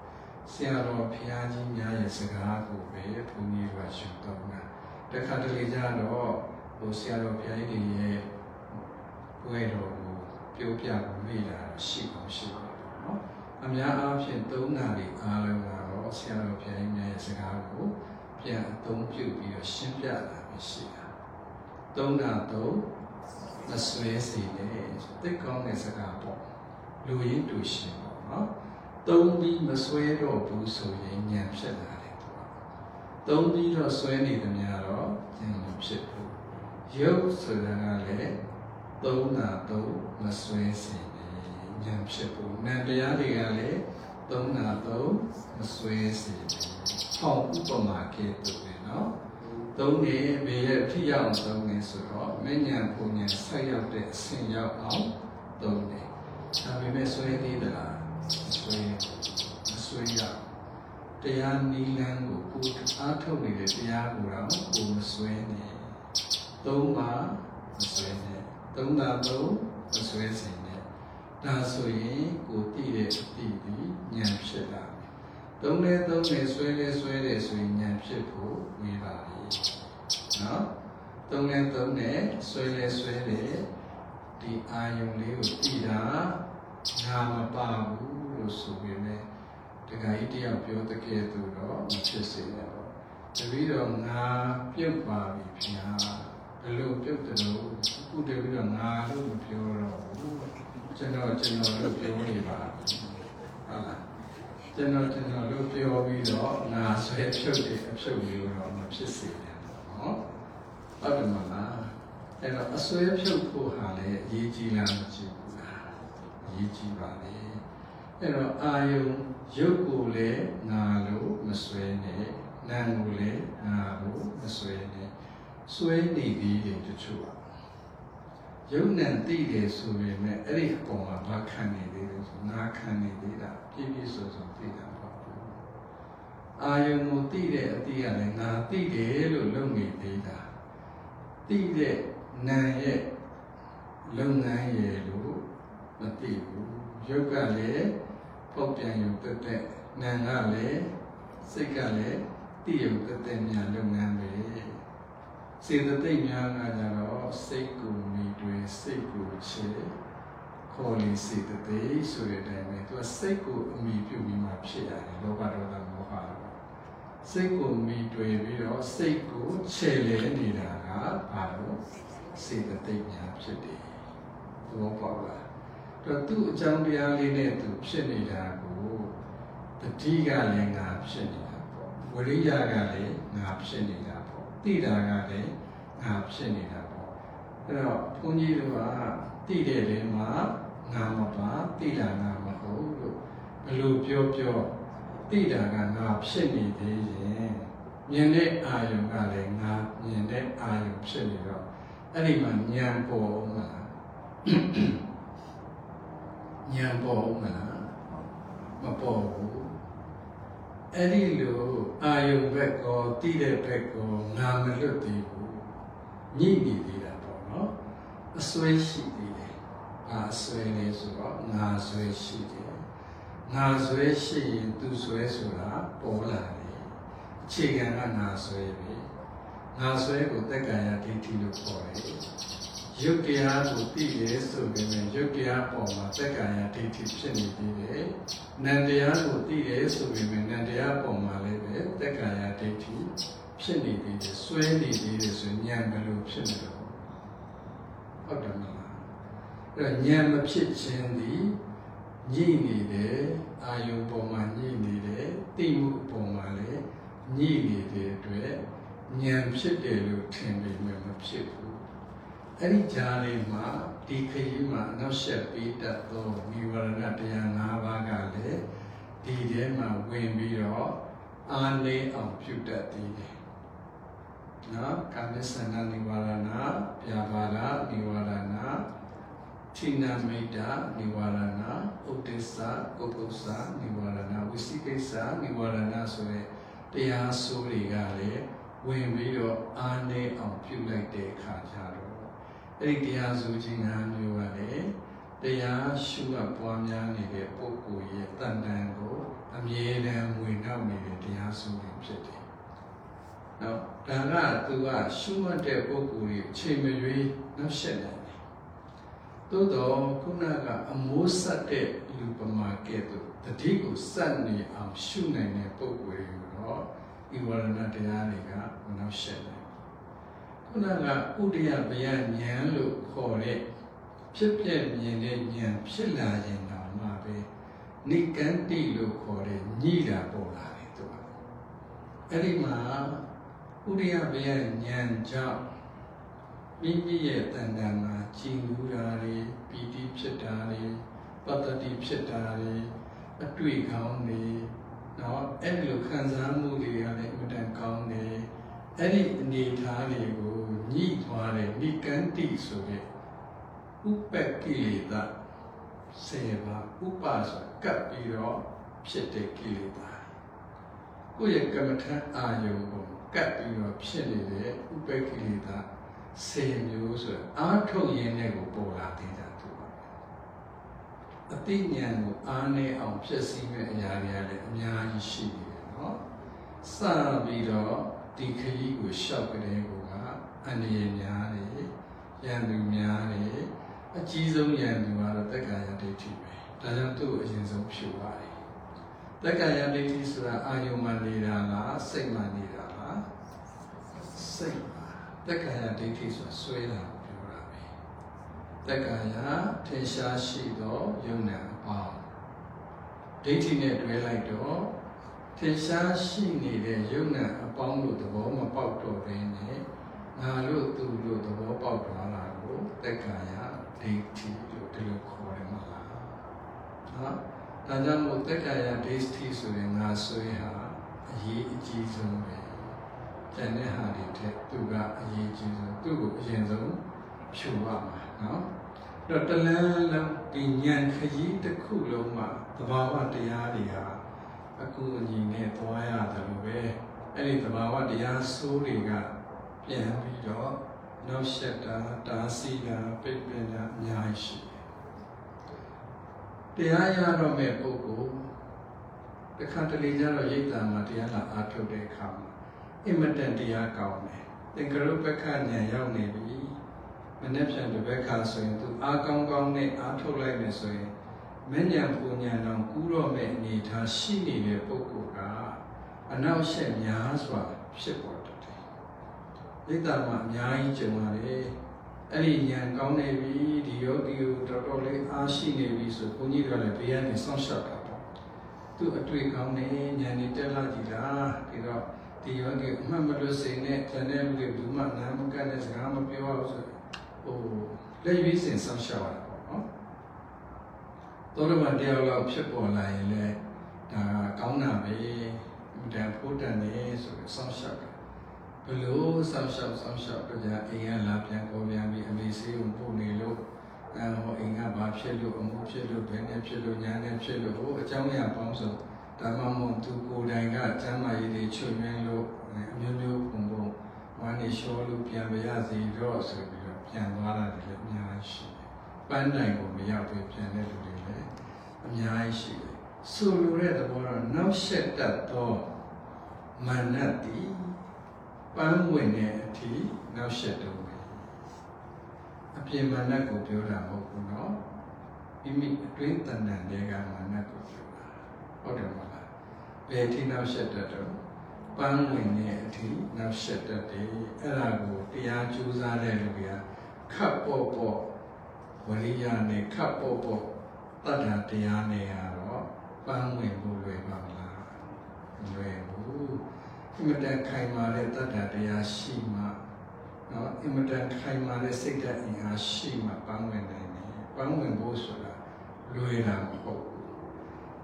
ဆရာတော်ဘုရားကြီးများရဲ့စကားကိုပဲဘုန်းကြီးကရှုတော့တာတခါတလေကျတော့ဟိုဆရာတော်ဘုရားကြီးရဲ့ပွဲတော်ကို ပြောပြလို့မိတာရှိအောင်ရှိပါတယ်နော်အများအားဖြင့်သုံးနာတွေအားလုံးကတော့ဆရာတော်ဘုရားကြီးများရဲ့စကားကိုပြန်အသုံးပြုပြီးတော့ရှင်းပြတာပဲရှိတာသုံးနာတော့မဆွဲစီနဲ့တိတ်ကောင်းတဲ့စကားပေါ့လူရင်းတူရှင်ပေါ့နော်သုံးပြီးမဆွဲတော့ဘူးဆိုရင်ညံဖြစ်လာတယ်သူကသုံးပြီးတော့ဆွဲနေသမျှတော့ညံမဖြစ်ဘူးရုပ်ဆိုတာကလည်း သုံးတာသုံးမဆွဲစီနဲ့ညံဖြစ်ဘူးနံတရားတွေကလည်းသုံးတာသုံးမဆွဲစီနဲ့ဟောဥပမာကဲ့သို့ပဲနော်သုံးနေဘေးရဲ့ဖြစ်ရောက်သုံးနေဆိုတော့မဉ္ဇဉ်ပုံဉ္ဇဉ်ဆက်ရောက်တဲ့အဆင့်ရောက်အောင်သုံးနေဒါပေမဲ့ဆွဲသေးသလားဆွဲမဆွဲရတရားနီလန်းကိုကိုအားထုတ်နေတဲ့တရားကိုတော့ကိုမဆွဲနဲ့သုံးပါမဆွဲနဲ့ သုံးတာသုံးမဆွဲစေနဲ့ဒါဆိုရင်ကိုတည်တဲ့အတည်ပြီးဉာဏ်ဖြစ်လာတယ်သုံးလဲသုံးလဲဆွဲလဲဆွဲလဲဆိုရင်ဉာဏ်ဖြစ်ဖို့ဝေးပါပြီနော်သုံးလဲသုံးလဲဆွဲလဲဆွဲလဲဒီအာယုံလေးကိုတည်တာငါမပါဘူးလို့ဆိုပေမဲ့တခါကြီးတယောက်ပြောတကယ်သူတော့မဖြစ်စေနဲ့ပေါ့တပည့်တော်ငါပြုတ်ပါပြီဗျာ ဘယ်လိုပြုတ်တယ်လို့ခုတည်းပြီးတော့ငါလို့မပြောတော့ဘူးကျွန်တော်ကျွန်တော်လို့ပြောနေပါဟုတ်လားကျွန်တော်ကျွန်တော်လို့ပြောပြီးတော့ငါဆွဲဖြုတ်တယ်အဖြုတ်မျိုးတော့မဖြစ်စေနဲ့နော်ဟုတ်တယ်မလားအဲ့တော့အဆွဲဖြုတ်ဖို့ဟာလည်းအရေးကြီးလားမကြည့်ဘူးလားအရေးကြီးပါလေအဲ့တော့အာယုံရုပ်ကိုလည်းငါလို့မဆွဲနဲ့နာမ်ကိုလည်းငါလို့မဆွဲနဲ့ ဆွဲနေပြီးတယ်တချို့ကယုံနဲ့သိတယ်ဆိုပေမဲ့အဲ့ဒီအပေါ်မှာဘာခံနေသေးလဲဆိုငါခံနေသေးတာပြည့်ပြည့်စုံစုံသိတာပေါ့အာယုံကိုသိတဲ့အတိအရလည်းငါသိတယ်လို့လုပ်နေသေးတာသိတဲ့နာမ်ရဲ့လုပ်ငန်းရဲ့လို့မသိဘူးယုတ်ကလည်းပေါက်ပြန်ရုပ်တက်တဲ့နာမ်ကလည်းစိတ်ကလည်းသိရုပ်တက်တဲ့များလုပ်ငန်းပဲ စေတသိက်များကကြတော့စိတ်ကိုမိတွေစိတ်ကိုချေခေါ်လေစေတသိက်ဆိုတဲ့အတိုင်းပဲသူကစိတ်ကိုအမိပြုပြီးမှဖြစ်ရတယ်လောဘဒေါသမောဟတော့စိတ်ကိုမိတွေပြီးတော့စိတ်ကိုချေလေနေတာကဘာလို့စေတသိက်များဖြစ်တယ်ဘောပေါက်လားတော့သူ့အကြောင်းတရားလေးနဲ့သူဖြစ်နေတာကိုတတိကလည်းငါဖြစ်နေတာပေါ့ဝရိယကလည်းငါဖြစ်နေတာ ပေါ့တိတာကလည်းငါဖြစ်နေတာပေါ့အဲ့တော့ဘုန်းကြီးတို့ကတိတဲ့လေမှာငါမပါတိတာငါမဟုတ်လို့ဘယ်လိုပြောပြောတိတာကငါဖြစ်နေသေးရင်မြင်တဲ့အာယုံကလည်းငါမြင်တဲ့အာယုံဖြစ်နေတော့အဲ့ဒီမှာဉာဏ်ပေါ်မှာဉာဏ်ပေါ်မလားမပေါ်ဘူး အဲ့ဒီလိုအာယုဘက်ကောတိတဲ့ဘက်ကောငါမလွတ်သေးဘူးညှိနေသေးတာပေါ့နော်အစွဲရှိသေးတယ်ငါအစွဲနေဆိုတော့ငါစွဲရှိတယ်ငါစွဲရှိရင်သူစွဲဆိုတာပေါ်လာတယ်အခြေခံကငါစွဲပဲငါစွဲကိုတက္ကရာဒိဋ္ဌိလို့ခေါ်တယ် ယုတ်တရားကိုသိတယ်ဆိုပေမဲ့ယုတ်တရားပေါ်မှာသက္ကာယဒိဋ္ဌိဖြစ်နေသေးတယ်။နန္တရားကိုသိတယ်ဆိုပေမဲ့နန္တရားပေါ်မှာလည်းပဲသက္ကာယဒိဋ္ဌိဖြစ်နေသေးတယ်။စွဲနေသေးတယ်ဆိုဉာဏ်ဘယ်လိုဖြစ်နေလဲ။ဟုတ်တယ်မလား။အဲ့တော့ဉာဏ်မဖြစ်ခြင်းသည်ညှိနေတယ်အာယုံပေါ်မှာညှိနေတယ်သိမှုပေါ်မှာလည်းညှိနေတဲ့အတွက်ဉာဏ်ဖြစ်တယ်လို့ထင်ပေမဲ့မဖြစ်ဘူး အဲ့ဒီကြားလေးမှာဒီခရီးမှာနောက်ဆက်ပြီးတတ်သောမိဝရဏတရား၅ပါးကလည်းဒီထဲမှာဝင်ပြီးတော့အာနေအောင်ပြုတတ်သေးတယ်။နော်ကာမစန္ဒနိဝရဏပြာပါဒနိဝရဏထိနာမိတ်တာနိဝရဏဥဒိစ္စကုက္ကုစ္စနိဝရဏဝိသိကိစ္စနိဝရဏဆိုတဲ့တရားဆိုတွေကလည်းဝင်ပြီးတော့အာနေအောင်ပြုလိုက်တဲ့အခါကျတော့ အဲ့ဒီတရားစုချင်း၅မျိုးကလည်းတရားရှုမှတ်ပွားများနေတဲ့ပုဂ္ဂိုလ်ရဲ့တန်တန်ကိုအမြဲတမ်းဝင်နောက်နေတဲ့တရားစုတွေဖြစ်တယ်။နော်ဒါကသူကရှုမှတ်တဲ့ပုဂ္ဂိုလ်တွေအချိန်မရွေးနောက်ဆက်နေတယ်။သို့တော့ခုနကအမိုးဆက်တဲ့လူပမာကဲ့သို့တတိကိုစက်နေအောင်ရှုနိုင်တဲ့ပုဂ္ဂိုလ်တွေကိုတော့ဤဝရဏတရားတွေကနောက်ဆက်နေ ခုနကဥဒိယဘယဉာဏ်လို့ခေါ်တဲ့ဖြစ်ပြမြင်တဲ့ဉာဏ်ဖြစ်လာရင်တော့မှပဲနိကန္တိလို့ခေါ်တဲ့ညိတာပေါ်လာတယ်သူကအဲ့ဒီမှာဥဒိယဘယဉာဏ်ကြောင့်မိမိရဲ့တန်တန်မှာကြည်လူတာတွေပီတိဖြစ်တာတွေပတ္တတိဖြစ်တာတွေအတွေ့ကောင်းတွေနော်အဲ့ဒီလိုခံစားမှုတွေကလည်းအမှန်တန်ကောင်းတယ်အဲ့ဒီအနေထားတွေကို ညှိသွားတဲ့နိကန္တိဆိုတဲ့ဥပ္ပကိလေသာစေပါဥပ္ပါဆိုကပ်ပြီးတော့ဖြစ်တဲ့ကိလေသာကိုယ့်ရဲ့ကမ္မထအာယုံကိုကပ်ပြီးတော့ဖြစ်နေတဲ့ဥပ္ပကိလေသာစေမျိုးဆိုအာထုတ်ရင်းနဲ့ကိုပေါ်လာသေးတာသူပါအသိဉာဏ်ကိုအားနည်းအောင်ဖြစ်စီမဲ့အရာတွေကလည်းအများကြီးရှိနေတယ်နော်စပြီးတော့ဒီခရီးကိုရှောက်ကလေးက အန္တရာယ်များတယ်ရန်သူများတယ်အကြီးဆုံးရန်သူကတော့တက္ကရာဒိဋ္ဌိပဲဒါကြောင့်သူ့ကိုအရင်ဆုံးဖြူပါတယ်တက္ကရာဒိဋ္ဌိဆိုတာအာယုံမှနေတာလားစိတ်မှနေတာလားစိတ်ပါတက္ကရာဒိဋ္ဌိဆိုတာဆွဲတာကိုပြောတာပဲတက္ကရာထင်ရှားရှိသောယုံနာအပေါင်းဒိဋ္ဌိနဲ့တွဲလိုက်တော့ထင်ရှားရှိနေတဲ့ယုံနာအပေါင်းလို့သဘောမပေါက်တော့ဘဲနဲ့ ငါလို့သူလို့သဘောပေါက်သွားတာကိုတက္ကရာဒိဋ္ဌိလို့ဒီလိုခေါ်ရမှာလားနော်ဒါကြောင့်မို့တက္ကရာဒိဋ္ဌိဆိုရင်ငါဆွေးဟာအရေးအကြီးဆုံးပဲကျန်တဲ့ဟာတွေထက်သူကအရေးကြီးဆုံးသူ့ကိုအရင်ဆုံးဖြူရမှာနော်တော့တလန်းလုံးဒီဉာဏ်ခရီးတစ်ခုလုံးမှာသဘာဝတရားတွေဟာအကူအညီနဲ့သွားရတယ်လို့ပဲအဲ့ဒီသဘာဝတရားဆိုးတွေက ပြန်ပြီးတော့နောက်ဆက်တာတာစီတာပိတ်ပင်တာအများကြီးရှိတယ်တရားရတော့မဲ့ပုဂ္ဂိုလ်တခါတလေကျတော့ရိတ်တံမှာတရားလာအားထုတ်တဲ့အခါမှာအင်မတန်တရားကောင်းတယ်သင်္ကရုပ္ပခဉာဏ်ရောက်နေပြီမနေ့ပြန်တစ်ဘက်ခါဆိုရင်သူအားကောင်းကောင်းနဲ့အားထုတ်လိုက်မယ်ဆိုရင်မဉ္ဇဉ်ပူဉ္ဇဉ်တော်ကူးတော့မဲ့အနေထားရှိနေတဲ့ပုဂ္ဂိုလ်ကအနောက်ရှက်များစွာဖြစ်ပေါ် တယ်ဣဒ္ဓမှာအများကြီးကြုံရတယ်အဲ့ဒီဉာဏ်ကောင်းနေပြီဒီယောဂီကိုတော်တော်လေးအားရှိနေပြီဆိုဘုန်းကြီးတွေကလည်းဘေးကနေဆောင်းရှောက်တာပေါ့သူအတွေ့ကောင်းနေဉာဏ်နဲ့တက်လာကြည့်တာဒီတော့ဒီယောဂီအမှတ်မလွတ်စေနဲ့တန်တဲ့လူတွေဘူးမှနာမကတဲ့စကားမပြောအောင်ဆိုဟိုလက်ရွေးစင်ဆောင်းရှောက်ရတာပေါ့နော်တော်တော်မှတရားလောက်ဖြစ်ပေါ်လာရင်လည်းဒါကောင်းတာပဲဒါဖို့တန်နေဆိုဆောင်းရှောက် ဘလို့ဆောက်ရှောက်ဆောက်ရှောက်တော့ကြာအိမ်ကလာပြန်ပေါ်ပြန်ပြီးအမေဆေးကိုပို့နေလို့အဲဟောအိမ်ကဘာဖြစ်လို့အမှုဖြစ်လို့ဘယ်နဲ့ဖြစ်လို့ညာနဲ့ဖြစ်လို့ဟိုအကြောင်းအရာပေါင်းစုံဒါမှမဟုတ်သူကိုယ်တိုင်ကကျမ်းမာရေးတွေချွတ်မြန်းလို့အမျိုးမျိုးပုံပုံဝမ်းနေလျှောလို့ပြန်မရစီတော့ဆိုပြီးတော့ပြန်သွားတာတွေလည်းအများကြီးရှိတယ်။ပန်းတိုင်ကိုမရောက်ပြီးပြန်တဲ့လူတွေလည်းအများကြီးရှိတယ်။ဆိုလိုတဲ့သဘောတော့နောက်ဆက်တတ်သောမာနတိ ပန်းဝင်တဲ့အထိနောက်ဆက်တော့မယ်အပြင်မာနကိုပြောတာမဟုတ်ဘူးเนาะမိမိအတွင်းတဏ္ဍာတွေကမာနကိုပြောတာဟုတ်တယ်မလားဘယ်အထိနောက်ဆက်တတ်တော့ပန်းဝင်တဲ့အထိနောက်ဆက်တတ်တယ်အဲ့ဒါကိုတရားကြိုးစားတဲ့လူတွေကခပ်ပေါ့ပေါ့ဝရိယနဲ့ခပ်ပေါ့ပေါ့တတ္တတရားနဲ့ကတော့ပန်းဝင်ဖို့လွယ်ပါမလားမလွယ်ဘူး အင်မတန်ခိုင်မာတဲ့တတ္တတရားရှိမှနော်အင်မတန်ခိုင်မာတဲ့စိတ်ဓာတ်အင်အားရှိမှပန်းဝင်နိုင်တယ်ပန်းဝင်ဖို့ဆိုတာလွယ်တာမဟုတ်ဘူး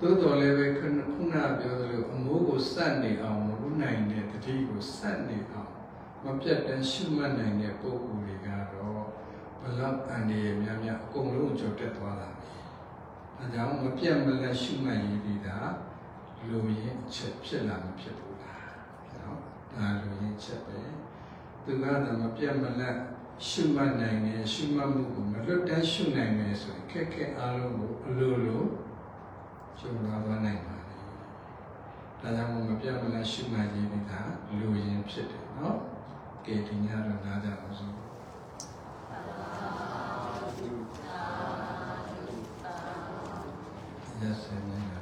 သို့တော်လည်းပဲခုနခုနပြောသလိုအမိုးကိုစက်နေအောင်မလုပ်နိုင်တဲ့တတိကိုစက်နေအောင်မပြတ်တမ်းရှုမှတ်နိုင်တဲ့ပုဂ္ဂိုလ်တွေကတော့ဘလောက်အန္တရာယ်များများအကုန်လုံးကြော်တက်သွားတာပဲ။ဒါကြောင့်မပြတ်မလတ်ရှုမှတ်ရည်ဒီတာလူရင်အချက်ဖြစ်လာမဖြစ်ဘူးလား။နော် ဒါလူရင်ချက်ပဲ။သူကသာမပြတ်မလတ်ရှုမှတ်နိုင်တယ်ရှုမှတ်မှုကိုမလွတ်တမ်းရှုနိုင်မယ်ဆိုရင်ခက်ခဲအားလုံးကိုအလိုလိုကျုံလာသွားနိုင်ပါတယ်။ဒါကြောင့်မို့မပြတ်မလားရှုမှတ်ခြင်းဒီကလူရင်းဖြစ်တယ်နော်။ကဲဒီညတော့နားကြအောင်စို့။ Yes, and